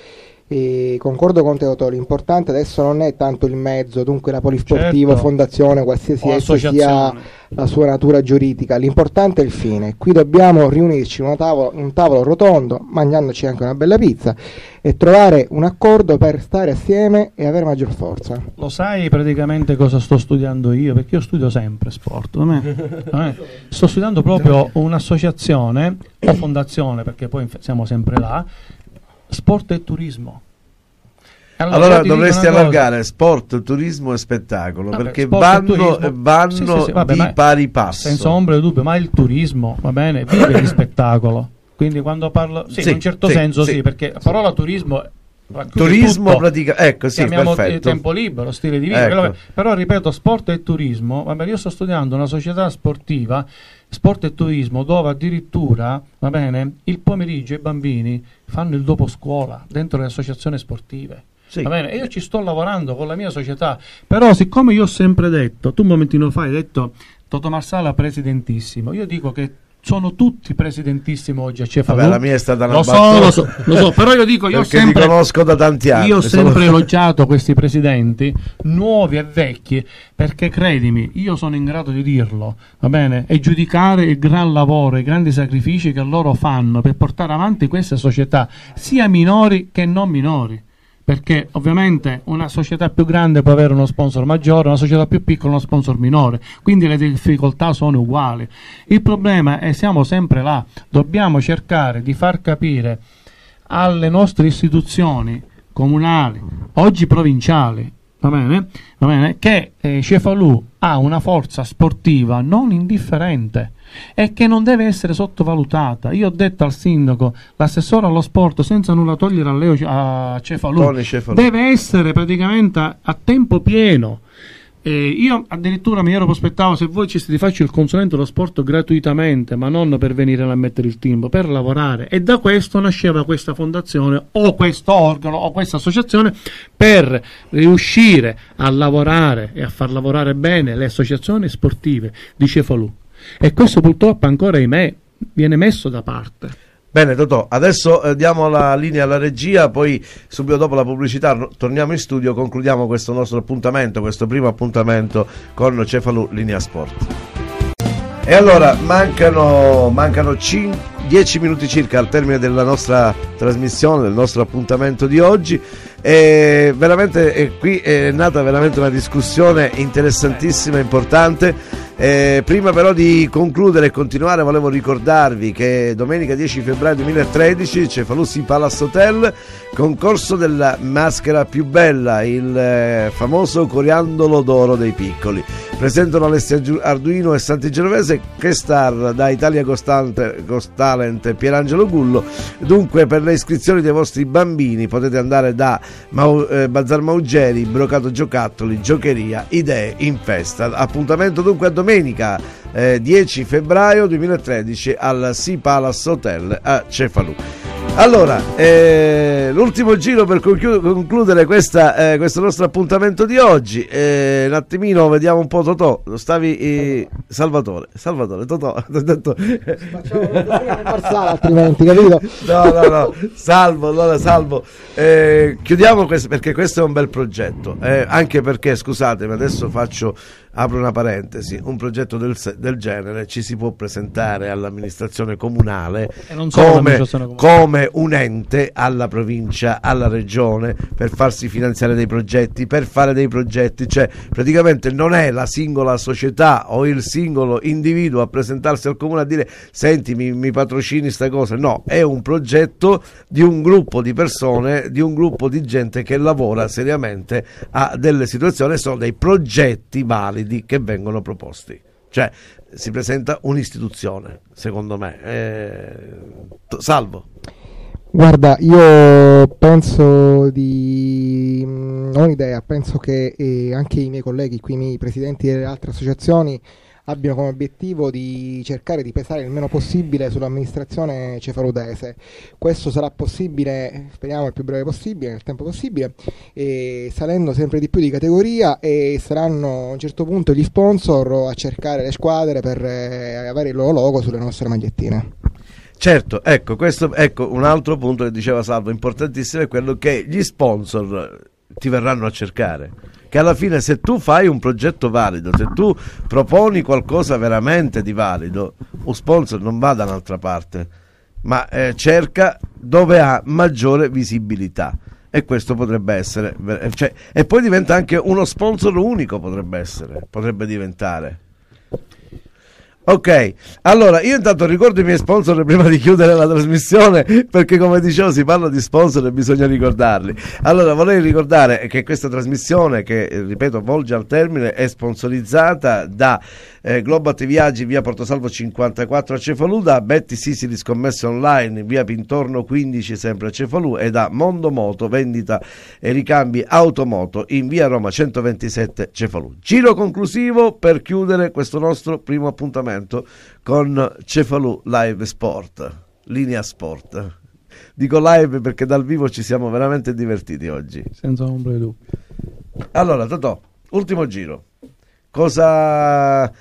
E concordo con te, Otto, l'importante adesso non è tanto il mezzo, dunque la polisportivo, Certo. fondazione, qualsiasi O essa sia la sua natura giuridica, l'importante è il fine. Qui dobbiamo riunirci in una tavolo- un tavolo rotondo, mangiandoci anche una bella pizza, e trovare un accordo per stare assieme e avere maggior forza. Lo sai praticamente cosa sto studiando io? Perché io studio sempre sport. è? Sto studiando proprio un'associazione o fondazione, perché poi siamo sempre là, sport e turismo. Allora dico dovresti allargare sport, turismo e spettacolo Vabbè, perché vanno, vanno Sì, sì, sì, vabbè, di pari passo. Senza ombra di dubbio, ma il turismo, va bene, vive di spettacolo. Quindi quando parlo, sì, in un certo senso sì, perché la parola turismo Turismo tutto. pratica- ecco, sì, chiamiamo perfetto. tempo libero, stile di vita. Ecco. Però ripeto, sport e turismo, vabbè, io sto studiando una società sportiva, sport e turismo, dove addirittura, va bene, il pomeriggio i bambini fanno il dopo scuola dentro le associazioni sportive. Sì. Va bene, e io ci sto lavorando con la mia società, però siccome io ho sempre detto, tu un momentino fa hai detto Toto Marsala presidentissimo, io dico che sono tutti presidentissimi oggi a Cefalù. Vabbè, la mia è stata una lo so, battuta. lo so, lo so, però io dico, io sempre li conosco da tanti anni. io ho sono- sempre elogiato questi presidenti, nuovi e vecchi, perché credimi, io sono in grado di dirlo, va bene? E giudicare il gran lavoro, i grandi sacrifici che loro fanno per portare avanti queste società, sia minori che non minori. Perché ovviamente una società più grande può avere uno sponsor maggiore, una società più piccola uno sponsor minore, quindi le difficoltà sono uguali. Il problema è siamo sempre là, dobbiamo cercare di far capire alle nostre istituzioni comunali, oggi provinciali, va bene? Va bene? Che eh, Cefalù ha una forza sportiva non indifferente e che non deve essere sottovalutata. Io ho detto al sindaco, l'assessore allo sport, senza nulla togliere a, Leo, a Cefalù, deve essere praticamente a, a tempo pieno. Eh, io addirittura mi ero prospettato se voi ci siete faccio il consulente dello sport gratuitamente, ma non per venire a mettere il timbo, per lavorare. E da questo nasceva questa fondazione o questo organo o questa associazione per riuscire a lavorare e a far lavorare bene le associazioni sportive di Cefalù. E questo purtroppo ancora, ahimè, viene messo da parte. Bene Totò, adesso eh, diamo la linea alla regia, poi subito dopo la pubblicità torniamo in studio, concludiamo questo nostro appuntamento, questo primo appuntamento con Cefalù Linea Sport. E allora mancano, mancano 10 minuti circa al termine della nostra trasmissione, del nostro appuntamento di oggi. E veramente e qui è nata veramente una discussione interessantissima importante. Eh, prima però di concludere e continuare volevo ricordarvi che domenica 10 febbraio 2013 Cefalussi Palace Hotel concorso della maschera più bella il eh, famoso coriandolo d'oro dei piccoli. Presentano Alessia Arduino e Santi Genovese che star da Italia Costante, Cost Talent e Pierangelo Gullo. Dunque per le iscrizioni dei vostri bambini potete andare da Mau- eh, Bazar Maugeri Brocato Giocattoli Giocheria Idee in Festa. Appuntamento dunque a domenica eh, 10 febbraio 2013 al Sea Palace Hotel a Cefalù allora, eh, l'ultimo giro per concludere questa, eh, questo nostro appuntamento di oggi. Eh, un attimino, vediamo un po' Totò. Stavi. eh, Salvatore, Salvatore, Totò. detto- altrimenti, capito? No, no, no, salvo, allora salvo. Eh, chiudiamo questo perché questo è un bel progetto, eh, anche perché, scusatemi, adesso faccio, apro una parentesi, un progetto del, del genere ci si può presentare all'amministrazione comunale come, comunale. come un ente alla provincia, alla regione, per farsi finanziare dei progetti, per fare dei progetti, cioè praticamente non è la singola società o il singolo individuo a presentarsi al comune a dire senti mi, mi patrocini sta cosa, no, è un progetto di un gruppo di persone, di un gruppo di gente che lavora seriamente a delle situazioni, sono dei progetti validi che vengono proposti. Cioè, si presenta un'istituzione, secondo me. Eh, salvo. Guarda, io penso di... mm, ho un'idea, penso che eh, anche i miei colleghi, qui i miei presidenti delle altre associazioni abbiano come obiettivo di cercare di pesare il meno possibile sull'amministrazione cefaludese. Questo sarà possibile, speriamo il più breve possibile, nel tempo possibile, salendo sempre di più di categoria e saranno a un certo punto gli sponsor a cercare le squadre per eh, avere il loro logo sulle nostre magliettine. Certo, ecco, questo ecco un altro punto che diceva Salvo, importantissimo è quello che gli sponsor ti verranno a cercare. Che alla fine se tu fai un progetto valido, se tu proponi qualcosa veramente di valido, un sponsor non va da un'altra parte, ma eh, cerca dove ha maggiore visibilità. E questo potrebbe essere, cioè, e poi diventa anche uno sponsor unico, potrebbe essere, potrebbe diventare. Ok, allora io intanto ricordo i miei sponsor prima di chiudere la trasmissione perché come dicevo si parla di sponsor e bisogna ricordarli. Allora vorrei ricordare che questa trasmissione che ripeto volge al termine è sponsorizzata da eh, Globat Viaggi via Portosalvo 54 a Cefalù, da Betty Sisili scommesse online via Pintorno 15 sempre a Cefalù e da Mondo Moto vendita e ricambi automoto in via Roma 127 Cefalù. Giro conclusivo per chiudere questo nostro primo appuntamento appuntamento con Cefalù Live Sport, linea sport. Dico live perché dal vivo ci siamo veramente divertiti oggi. Senza ombra di dubbio. Allora, Totò, ultimo giro. Cosa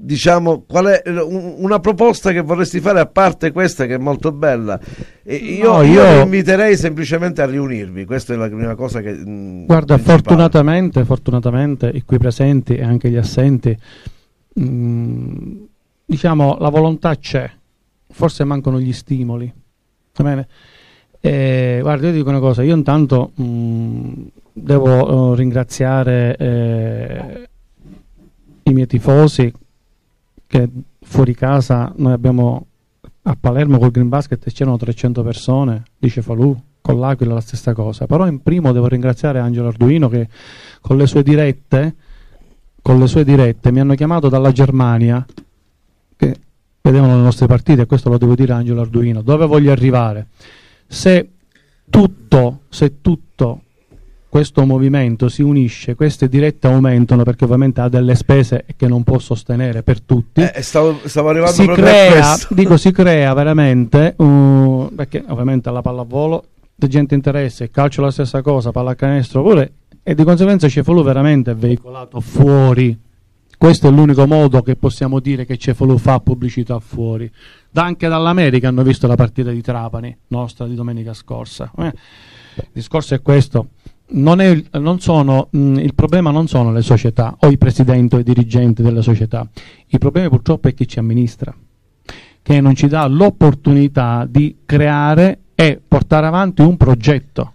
diciamo qual è una proposta che vorresti fare a parte questa che è molto bella io, no, io... io inviterei semplicemente a riunirvi questa è la prima cosa che guarda principale. fortunatamente fortunatamente i qui presenti e anche gli assenti Mm, diciamo la volontà c'è, forse mancano gli stimoli. Va bene? Eh, guarda, io dico una cosa, io intanto mh, mm, devo uh, ringraziare eh, i miei tifosi che fuori casa noi abbiamo a Palermo col Green Basket c'erano 300 persone, dice Falù, con l'Aquila la stessa cosa, però in primo devo ringraziare Angelo Arduino che con le sue dirette con le sue dirette mi hanno chiamato dalla Germania che vedevano le nostre partite, e questo lo devo dire a Angelo Arduino, dove voglio arrivare? Se tutto, se tutto questo movimento si unisce, queste dirette aumentano perché ovviamente ha delle spese che non può sostenere per tutti. Eh, stavo, stavo arrivando si crea, dico, si crea veramente, uh, perché ovviamente alla pallavolo di gente interessa, il calcio la stessa cosa, pallacanestro pure e di conseguenza Cefalù veramente è veicolato fuori. Questo è l'unico modo che possiamo dire che Cefalù fa pubblicità fuori. Da anche dall'America hanno visto la partita di Trapani, nostra di domenica scorsa. Eh, il discorso è questo. Non è, non sono, mh, il problema non sono le società o i presidenti o i dirigenti delle società. Il problema purtroppo è chi ci amministra, che non ci dà l'opportunità di creare e portare avanti un progetto.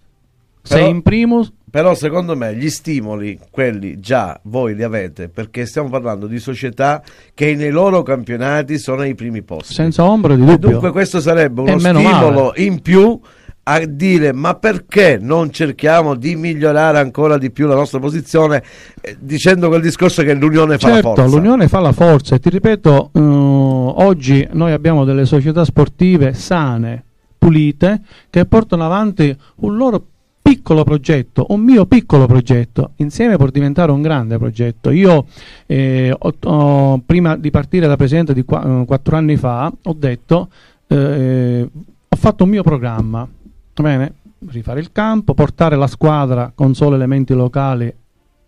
Se in primus però secondo me gli stimoli, quelli già voi li avete, perché stiamo parlando di società che nei loro campionati sono ai primi posti. Senza ombra di dubbio. E dunque questo sarebbe uno stimolo male. in più a dire ma perché non cerchiamo di migliorare ancora di più la nostra posizione eh, dicendo quel discorso che l'unione fa certo, la forza l'unione fa la forza e ti ripeto uh, oggi noi abbiamo delle società sportive sane pulite che portano avanti un loro piccolo progetto, un mio piccolo progetto, insieme per diventare un grande progetto. Io, eh, ho, ho, prima di partire da presidente di qu- eh, quattro anni fa, ho detto, eh, ho fatto un mio programma, bene, rifare il campo, portare la squadra con solo elementi locali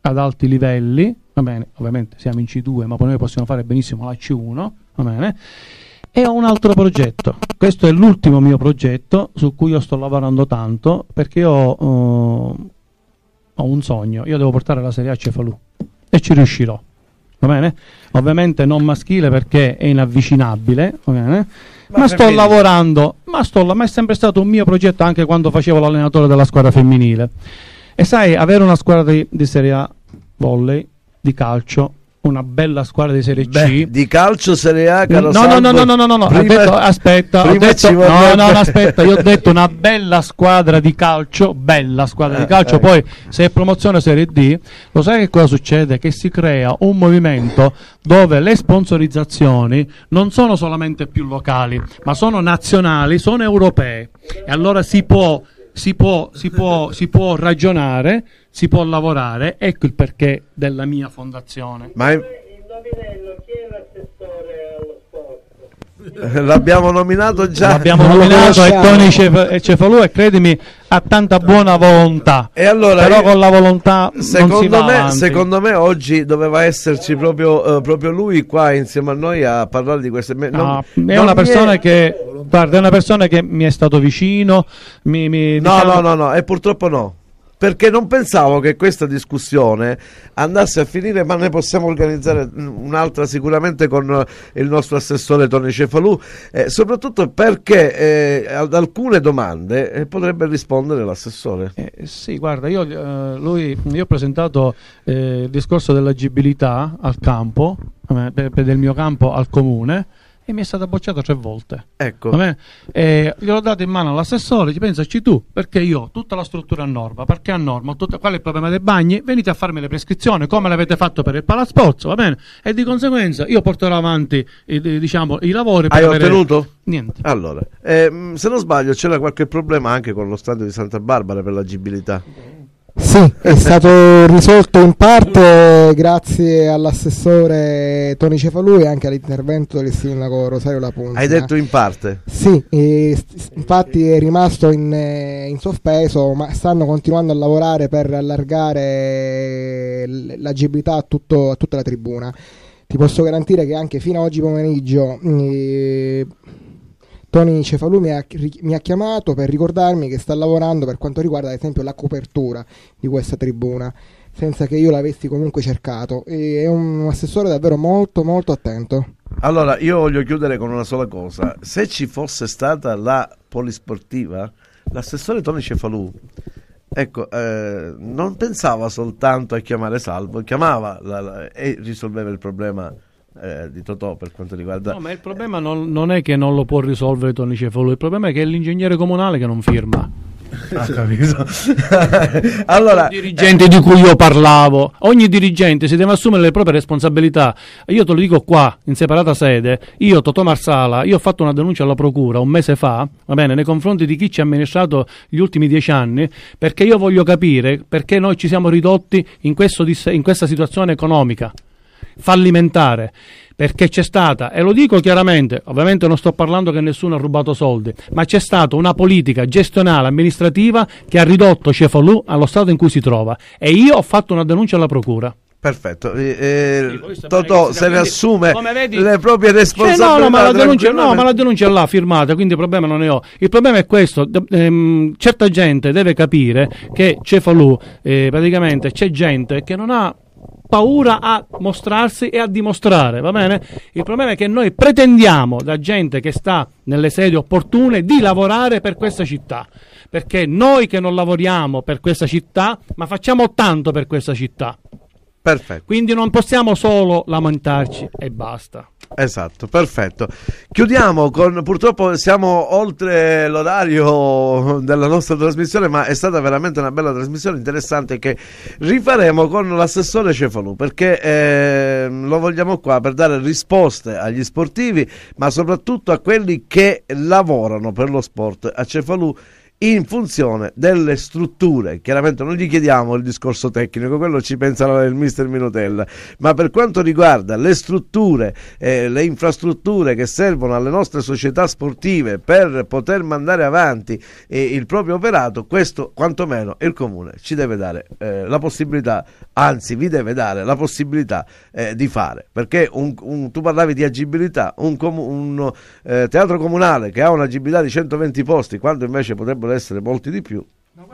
ad alti livelli, va bene, ovviamente siamo in C2, ma poi noi possiamo fare benissimo la C1, va bene, e ho un altro progetto. Questo è l'ultimo mio progetto su cui io sto lavorando tanto perché io uh, ho un sogno. Io devo portare la Serie A a Cefalù e ci riuscirò. Va bene? Ovviamente non maschile perché è inavvicinabile, va bene? Ma, ma sto lavorando, ma, sto, ma è sempre stato un mio progetto anche quando facevo l'allenatore della squadra femminile. E sai, avere una squadra di, di Serie A volley, di calcio, una bella squadra di Serie C. Beh, di calcio Serie A, caro no, Salvo, no, no, no, no, no, prima, detto, aspetta, detto, no, no, no, aspetta, io ho detto una bella squadra di calcio, bella squadra eh, di calcio, eh. poi se è promozione Serie D, lo sai che cosa succede? Che si crea un movimento dove le sponsorizzazioni non sono solamente più locali, ma sono nazionali, sono europee. E allora si può, si può, si può, si può ragionare si può lavorare, ecco il perché della mia fondazione. Ma è... Eh, l'abbiamo nominato già l'abbiamo nominato è Tony Cefalù e credimi ha tanta buona volontà. E allora però io- con la volontà non si Secondo va me, secondo me oggi doveva esserci proprio, eh, proprio lui qua insieme a noi a parlare di queste... me- non- Ah, è non una persona che guarda, è una persona che mi è stato vicino. Mi, mi- No, diciamo- no, no, no, e purtroppo no. Perché non pensavo che questa discussione andasse a finire, ma ne possiamo organizzare un'altra sicuramente con il nostro assessore Tony Cefalù, eh, soprattutto perché eh, ad alcune domande eh, potrebbe rispondere l'assessore. Eh, sì, guarda, io, eh, lui, io ho presentato eh, il discorso dell'agibilità al campo, del mio campo al comune, e mi è stata bocciata tre volte. Ecco? Eh, gliel'ho dato in mano all'assessore, ci pensaci tu, perché io ho tutta la struttura a norma, perché a norma, tutta- qual è il problema dei bagni? Venite a farmi le prescrizioni come l'avete fatto per il Palasport, va bene? E di conseguenza io porterò avanti eh, diciamo, i lavori per hai avere- ottenuto? Niente. Allora, ehm, se non sbaglio c'era qualche problema anche con lo stadio di Santa Barbara per l'agibilità. Sì, è stato risolto in parte grazie all'assessore Tony Cefalù e anche all'intervento del sindaco Rosario Lapunza. Hai detto in parte. Sì, e infatti è rimasto in, eh, in sospeso, ma stanno continuando a lavorare per allargare l'agibilità a, tutto- a tutta la tribuna. Ti posso garantire che anche fino a oggi pomeriggio eh, Tony Cefalù mi ha, mi ha chiamato per ricordarmi che sta lavorando per quanto riguarda ad esempio la copertura di questa tribuna, senza che io l'avessi comunque cercato. E è un assessore davvero molto molto attento. Allora, io voglio chiudere con una sola cosa. Se ci fosse stata la polisportiva, l'assessore Tony Cefalù, ecco, eh, non pensava soltanto a chiamare Salvo, chiamava la- la- e risolveva il problema eh, di Totò per quanto riguarda... No, ma il problema non, non è che non lo può risolvere Tony Cefalo, il problema è che è l'ingegnere comunale che non firma. Ah, capito? allora, I dirigenti di cui io parlavo, ogni dirigente si deve assumere le proprie responsabilità. Io te lo dico qua, in separata sede, io, Totò Marsala, io ho fatto una denuncia alla procura un mese fa, va bene, nei confronti di chi ci ha amministrato gli ultimi dieci anni, perché io voglio capire perché noi ci siamo ridotti in, questo dis- in questa situazione economica fallimentare perché c'è stata, e lo dico chiaramente, ovviamente non sto parlando che nessuno ha rubato soldi, ma c'è stata una politica gestionale amministrativa che ha ridotto Cefalù allo stato in cui si trova e io ho fatto una denuncia alla procura. perfetto. Eh, eh, Sì, Totò se ne assume come vedi- le proprie Cioè, responsabilità. no, no, ma la denuncia, no, ma la denuncia là firmata, quindi il problema non ne ho. Il problema è questo: ehm, certa gente deve capire che Cefalù, eh, praticamente c'è gente che non ha paura a mostrarsi e a dimostrare, va bene? Il problema è che noi pretendiamo da gente che sta nelle sedi opportune di lavorare per questa città, perché noi che non lavoriamo per questa città, ma facciamo tanto per questa città. Perfetto. Quindi non possiamo solo lamentarci e basta. Esatto, perfetto. Chiudiamo con purtroppo siamo oltre l'orario della nostra trasmissione, ma è stata veramente una bella trasmissione interessante che rifaremo con l'assessore Cefalù perché ehm, lo vogliamo qua per dare risposte agli sportivi, ma soprattutto a quelli che lavorano per lo sport a Cefalù in funzione delle strutture. Chiaramente non gli chiediamo il discorso tecnico, quello ci pensa il mister Minutella, ma per quanto riguarda le strutture, eh, le infrastrutture che servono alle nostre società sportive per poter mandare avanti eh, il proprio operato, questo quantomeno il comune ci deve dare eh, la possibilità, anzi vi deve dare la possibilità eh, di fare, perché un- un- tu parlavi di agibilità, un, comu- un, eh, teatro comunale che ha un'agibilità di 120 posti, quando invece potrebbero essere molti di più,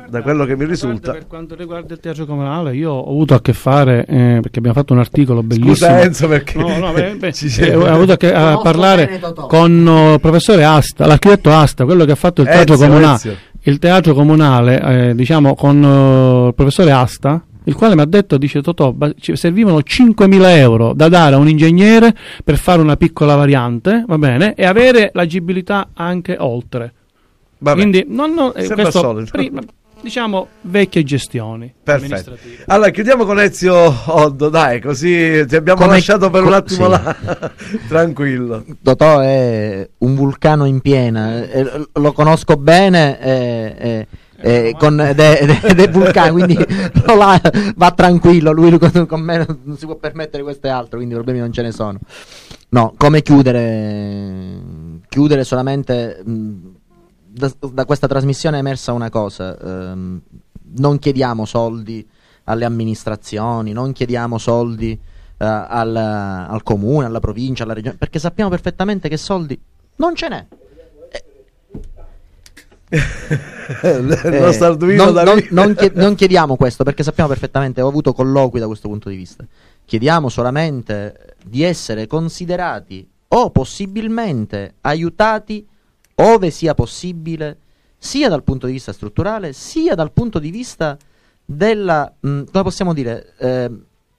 da quello che mi risulta. per quanto riguarda il teatro comunale, io ho avuto a che fare, eh, perché abbiamo fatto un articolo bellissimo. Scusa Enzo perché No, no, beh, beh, ci eh, ho avuto a, che- a parlare bene Totò. con oh, il professore Asta, l'architetto Asta, quello che ha fatto il teatro Ezio, comunale. Ezio. Il teatro comunale, eh, diciamo, con oh, il professore Asta, il quale mi ha detto, dice Totò, servivano 5.000 euro da dare a un ingegnere per fare una piccola variante, va bene, e avere l'agibilità anche oltre. Vabbè. Quindi, non, non, eh, Sembra questo, solito. prima- diciamo, vecchie gestioni Perfetto. amministrative. Allora chiudiamo con Ezio Oddo, dai, così ti abbiamo Come- lasciato per un attimo sì. là. Tranquillo. Totò è un vulcano in piena, eh, lo conosco bene. eh, eh, eh, con de, de- de vulcani, quindi la- va tranquillo. Lui con, con me non si può permettere questo e altro, quindi problemi non ce ne sono. No, come chiudere? Chiudere solamente mh, da, da questa trasmissione è emersa una cosa, ehm, non chiediamo soldi alle amministrazioni, non chiediamo soldi eh, al, al comune, alla provincia, alla regione, perché sappiamo perfettamente che soldi non ce n'è. Eh, Arduino non, non- non chie- non chiediamo questo perché sappiamo perfettamente, ho avuto colloqui da questo punto di vista. Chiediamo solamente di essere considerati o possibilmente aiutati ove sia possibile, sia dal punto di vista strutturale, sia dal punto di vista della, mh, come possiamo dire, eh,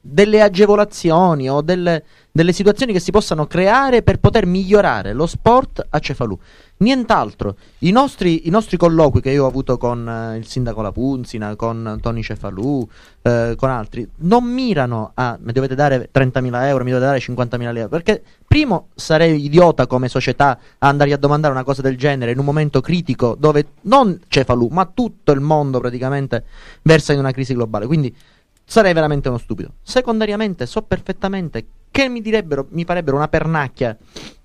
delle agevolazioni o delle, delle situazioni che si possano creare per poter migliorare lo sport a Cefalù. Nient'altro. I nostri, i nostri colloqui che io ho avuto con eh, il sindaco Lapunzina, con Tony Cefalù, eh, con altri, non mirano a mi dovete dare 30.000 euro, mi dovete dare 50.000 euro. Perché, primo, sarei idiota come società a andare a domandare una cosa del genere in un momento critico dove non Cefalù, ma tutto il mondo praticamente versa in una crisi globale. Quindi sarei veramente uno stupido. Secondariamente, so perfettamente che mi direbbero, mi farebbero una pernacchia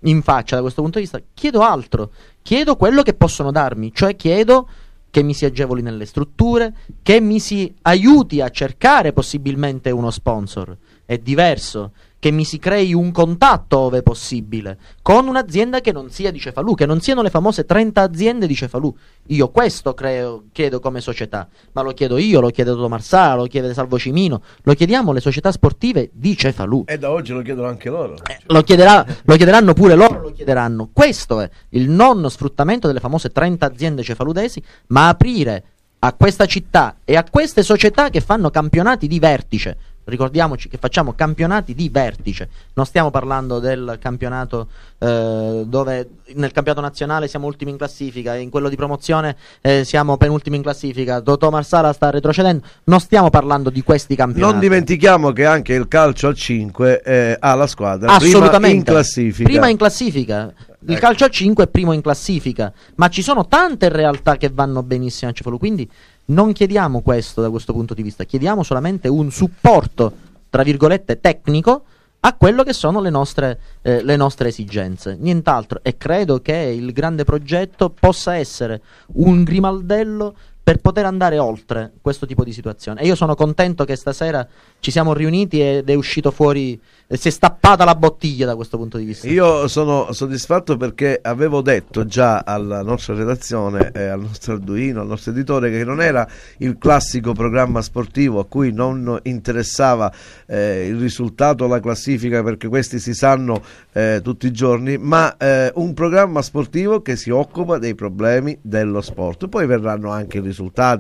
in faccia da questo punto di vista. Chiedo altro, chiedo quello che possono darmi, cioè chiedo che mi si agevoli nelle strutture, che mi si aiuti a cercare possibilmente uno sponsor. È diverso che mi si crei un contatto ove possibile con un'azienda che non sia di Cefalù, che non siano le famose 30 aziende di Cefalù. Io questo creo, chiedo come società, ma lo chiedo io, lo chiede Toto Marsala, lo chiede Salvo Cimino, lo chiediamo le società sportive di Cefalù. E da oggi lo chiedono anche loro. Eh, Lo, chiederà- lo chiederanno pure loro, lo chiederanno. Questo è il non sfruttamento delle famose 30 aziende cefaludesi, ma aprire a questa città e a queste società che fanno campionati di vertice. Ricordiamoci che facciamo campionati di vertice, non stiamo parlando del campionato eh, dove nel campionato nazionale siamo ultimi in classifica, in quello di promozione eh, siamo penultimi in classifica, Totò Marsala sta retrocedendo, non stiamo parlando di questi campionati. Non dimentichiamo che anche il calcio a 5 eh, ha la squadra prima Assolutamente. in classifica. Prima in classifica. Il Ecco. calcio a 5 è primo in classifica, ma ci sono tante realtà che vanno benissimo a Cefalù, quindi non chiediamo questo da questo punto di vista, chiediamo solamente un supporto, tra virgolette, tecnico a quello che sono le nostre, eh, le nostre esigenze, nient'altro. E credo che il grande progetto possa essere un grimaldello per poter andare oltre questo tipo di situazione. E io sono contento che stasera ci siamo riuniti ed è uscito fuori, si è stappata la bottiglia da questo punto di vista. Io sono soddisfatto perché avevo detto già alla nostra redazione, eh, al nostro Arduino, al nostro editore che non era il classico programma sportivo a cui non interessava eh, il risultato, la classifica, perché questi si sanno eh, tutti i giorni, ma eh, un programma sportivo che si occupa dei problemi dello sport. Poi verranno anche i risultati,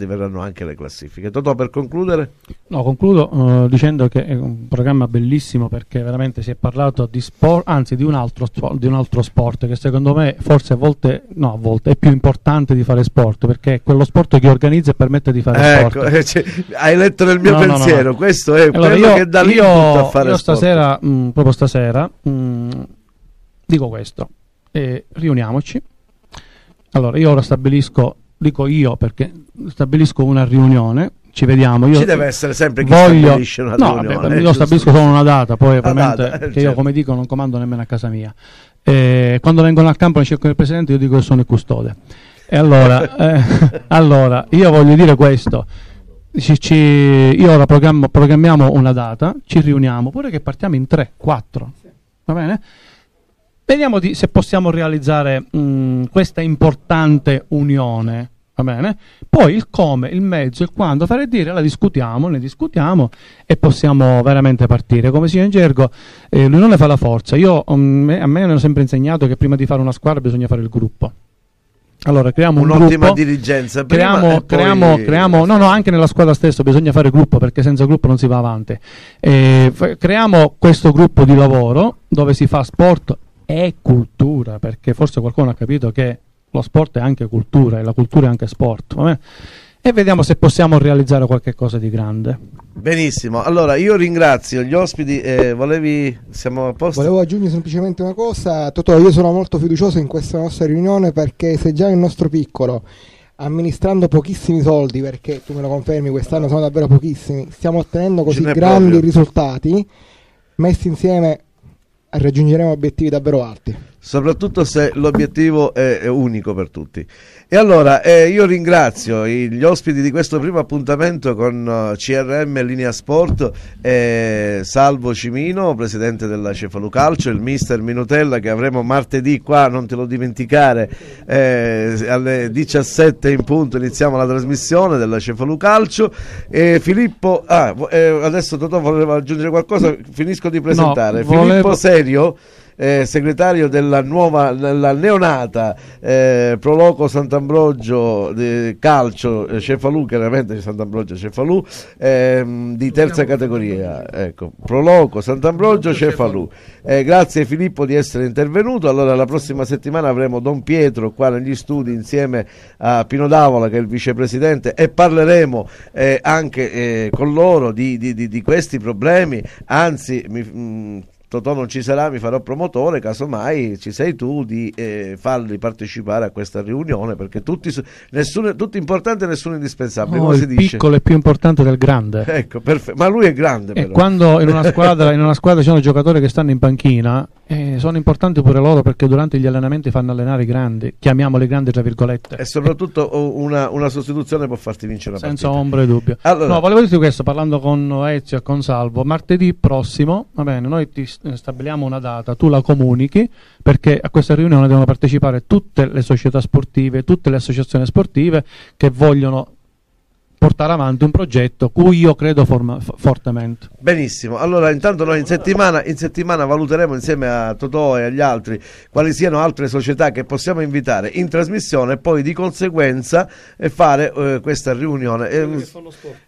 verranno anche le classifiche. Totò, per concludere? No, concludo eh, dicendo che è un programma bellissimo perché veramente si è parlato di sport, anzi di un, altro sport, di un altro sport che secondo me forse a volte, no, a volte è più importante di fare sport perché è quello sport che organizza e permette di fare Ecco, sport. eh, cioè, hai letto nel mio No, no, no, pensiero, no. questo è Allora, quello io, che dà l'input a fare io sport. stasera, mh, proprio stasera, mh, dico questo, eh, riuniamoci. Allora, io ora stabilisco, dico io perché stabilisco una riunione, ci vediamo. Io, Ci deve essere sempre chi voglio, stabilisce una no, riunione, vabbè, eh, io stabilisco solo una data, poi ovviamente data, eh, che io certo. come dico non comando nemmeno a casa mia. Eh, quando vengono al campo e cerco il presidente io dico che sono il custode. E allora, eh, allora io voglio dire questo. Ci- ci- io ora programmiamo una data, ci riuniamo, pure che partiamo in 3, 4, va bene? Vediamo di- se possiamo realizzare mh, questa importante unione, va bene? Poi il come, il mezzo, il quando, fare e dire, la discutiamo, ne discutiamo e possiamo veramente partire. Come si dice in gergo, eh, l'unione fa la forza. Io, mm, a me hanno sempre insegnato che prima di fare una squadra bisogna fare il gruppo. Allora, creiamo un Un'ottima gruppo. dirigenza Creiamo, e poi- creiamo, creiamo- no, no, anche nella squadra stessa bisogna fare gruppo perché senza gruppo non si va avanti. Eh, creiamo questo gruppo di lavoro dove si fa sport e cultura, perché forse qualcuno ha capito che lo sport è anche cultura e la cultura è anche sport. va bene? E vediamo se possiamo realizzare qualche cosa di grande. Benissimo, allora io ringrazio gli ospiti, eh, volevi, siamo a posto? Volevo aggiungere semplicemente una cosa, Totò, io sono molto fiducioso in questa nostra riunione perché se già il nostro piccolo, amministrando pochissimi soldi, perché tu me lo confermi, quest'anno sono davvero pochissimi, stiamo ottenendo così grandi proprio. risultati, messi insieme raggiungeremo obiettivi davvero alti. Soprattutto se l'obiettivo è, unico per tutti. E allora eh, io ringrazio gli ospiti di questo primo appuntamento con eh, CRM Linea Sport, eh, Salvo Cimino, presidente della Cefalucalcio, il mister Minutella che avremo martedì qua, non te lo dimenticare, eh, alle 17 in punto iniziamo la trasmissione della Cefalucalcio. E Filippo, ah, eh, adesso Totò voleva aggiungere qualcosa, finisco di presentare. Filippo volevo- Serio eh, segretario della nuova, della neonata eh, Proloco Sant'Ambrogio di calcio eh, Cefalù, chiaramente Sant'Ambrogio Cefalù, ehm, di terza categoria. Ecco, Proloco Sant'Ambrogio Cefalù. Eh, grazie Filippo di essere intervenuto. Allora, la prossima settimana avremo Don Pietro qua negli studi insieme a Pino D'Avola, che è il vicepresidente, e parleremo eh, anche eh, con loro di, di- di- di questi problemi. Anzi, mi, mh, Totò non ci sarà, mi farò promotore, casomai ci sei tu di eh, farli partecipare a questa riunione perché tutti, nessuno, tutti importanti e nessuno indispensabile, si il piccolo è più importante del grande. Ecco. Ma lui è grande E però. quando in una, squadra, in una squadra ci sono giocatori che stanno in panchina, eh, sono importanti pure loro perché durante gli allenamenti fanno allenare i grandi, chiamiamoli grandi tra virgolette, E soprattutto oh, una, una sostituzione può farti vincere una senza partita. ombra di dubbio. Allora- No, volevo dirti questo, parlando con Ezio e con Salvo, martedì prossimo, va bene, noi ti stabiliamo una data, tu la comunichi perché a questa riunione devono partecipare tutte le società sportive, tutte le associazioni sportive che vogliono portare avanti un progetto cui io credo forma- fortemente. Benissimo, allora intanto noi in settimana, in settimana valuteremo insieme a Totò e agli altri quali siano altre società che possiamo invitare in trasmissione e poi di conseguenza eh, fare eh, questa riunione. Eh,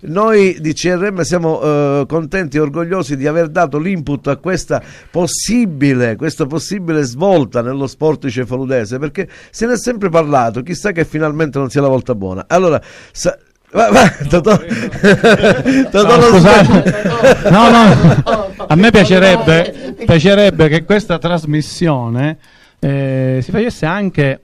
noi di CRM siamo eh, contenti e orgogliosi di aver dato l'input a questa possibile, questa possibile svolta nello sport cefaludese perché se ne è sempre parlato, chissà che finalmente non sia la volta buona. Allora, sa- va- va, Totò, Totò No, scusate. No, no, a me piacerebbe, piacerebbe che questa trasmissione eh, si facesse anche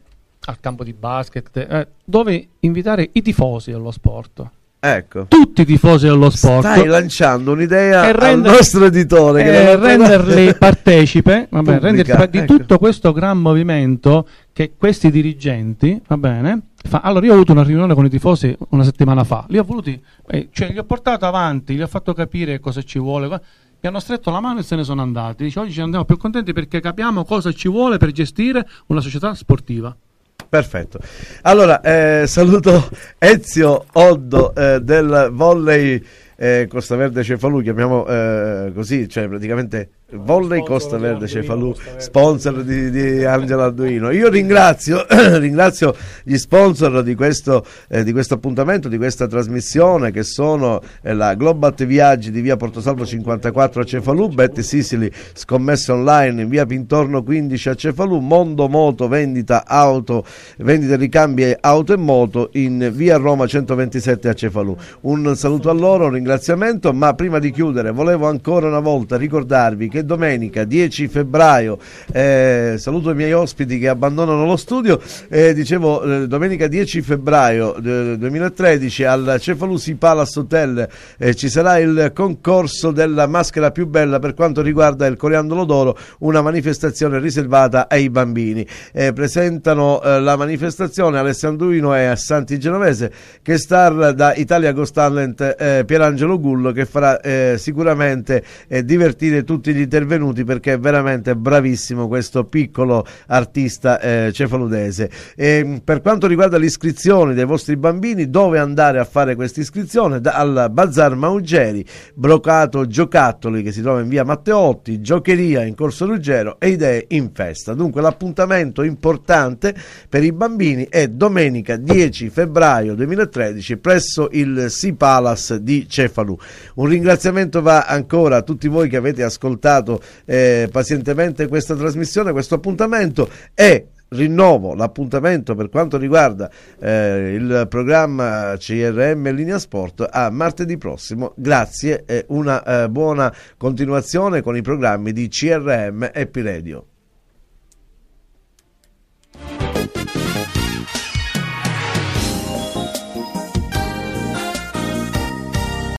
al campo di basket, eh, dove invitare i tifosi dello sport. Ecco. Tutti i tifosi dello sport. Stai lanciando un'idea E render- al nostro editore eh, deve renderli partecipe vabbè, renderli pa- di ecco. tutto questo gran movimento che questi dirigenti, va bene? fa- allora io ho avuto una riunione con i tifosi una settimana fa, li ho voluti, eh, cioè li ho portato avanti, gli ho fatto capire cosa ci vuole. Mi hanno stretto la mano e se ne sono andati. Dice, oggi ci andiamo più contenti perché capiamo cosa ci vuole per gestire una società sportiva. Perfetto. Allora, eh, saluto Ezio Oddo eh, del volley eh, Costa Verde Cefalù, chiamiamo eh, così, cioè praticamente volley Costa Verde Cefalù, sponsor di, di Angelo Arduino. Io ringrazio, ringrazio gli sponsor di questo, eh, di questo appuntamento, di questa trasmissione che sono eh, la Globat Viaggi di via Portosalvo 54 a Cefalù, Betty Sicily scommesse online in via Pintorno 15 a Cefalù, Mondo Moto vendita auto, vendita ricambi auto e moto in via Roma 127 a Cefalù. Un saluto a loro, un ringraziamento, ma prima di chiudere volevo ancora una volta ricordarvi che domenica 10 febbraio, eh, saluto i miei ospiti che abbandonano lo studio, eh, dicevo eh, domenica 10 febbraio eh, 2013 al Cefalusi Palace Hotel eh, ci sarà il concorso della maschera più bella per quanto riguarda il coriandolo d'oro, una manifestazione riservata ai bambini. Eh, presentano eh, la manifestazione Alessandruino e Santi Genovese, che star da Italia Ghost Talent eh, Pierangelo Gullo che farà eh, sicuramente eh, divertire tutti gli intervenuti perché è veramente bravissimo questo piccolo artista eh, cefaludese. E, per quanto riguarda l'iscrizione dei vostri bambini, dove andare a fare questa iscrizione? Al Bazar Maugeri, Brocato Giocattoli che si trova in via Matteotti, Giocheria in Corso Ruggero e Idee in Festa. Dunque l'appuntamento importante per i bambini è domenica 10 febbraio 2013 presso il Sea Palace di Cefalù. Un ringraziamento va ancora a tutti voi che avete ascoltato eh, pazientemente questa trasmissione, questo appuntamento e rinnovo l'appuntamento per quanto riguarda eh, il programma CRM Linea Sport a martedì prossimo. Grazie e una eh, buona continuazione con i programmi di CRM e P Radio.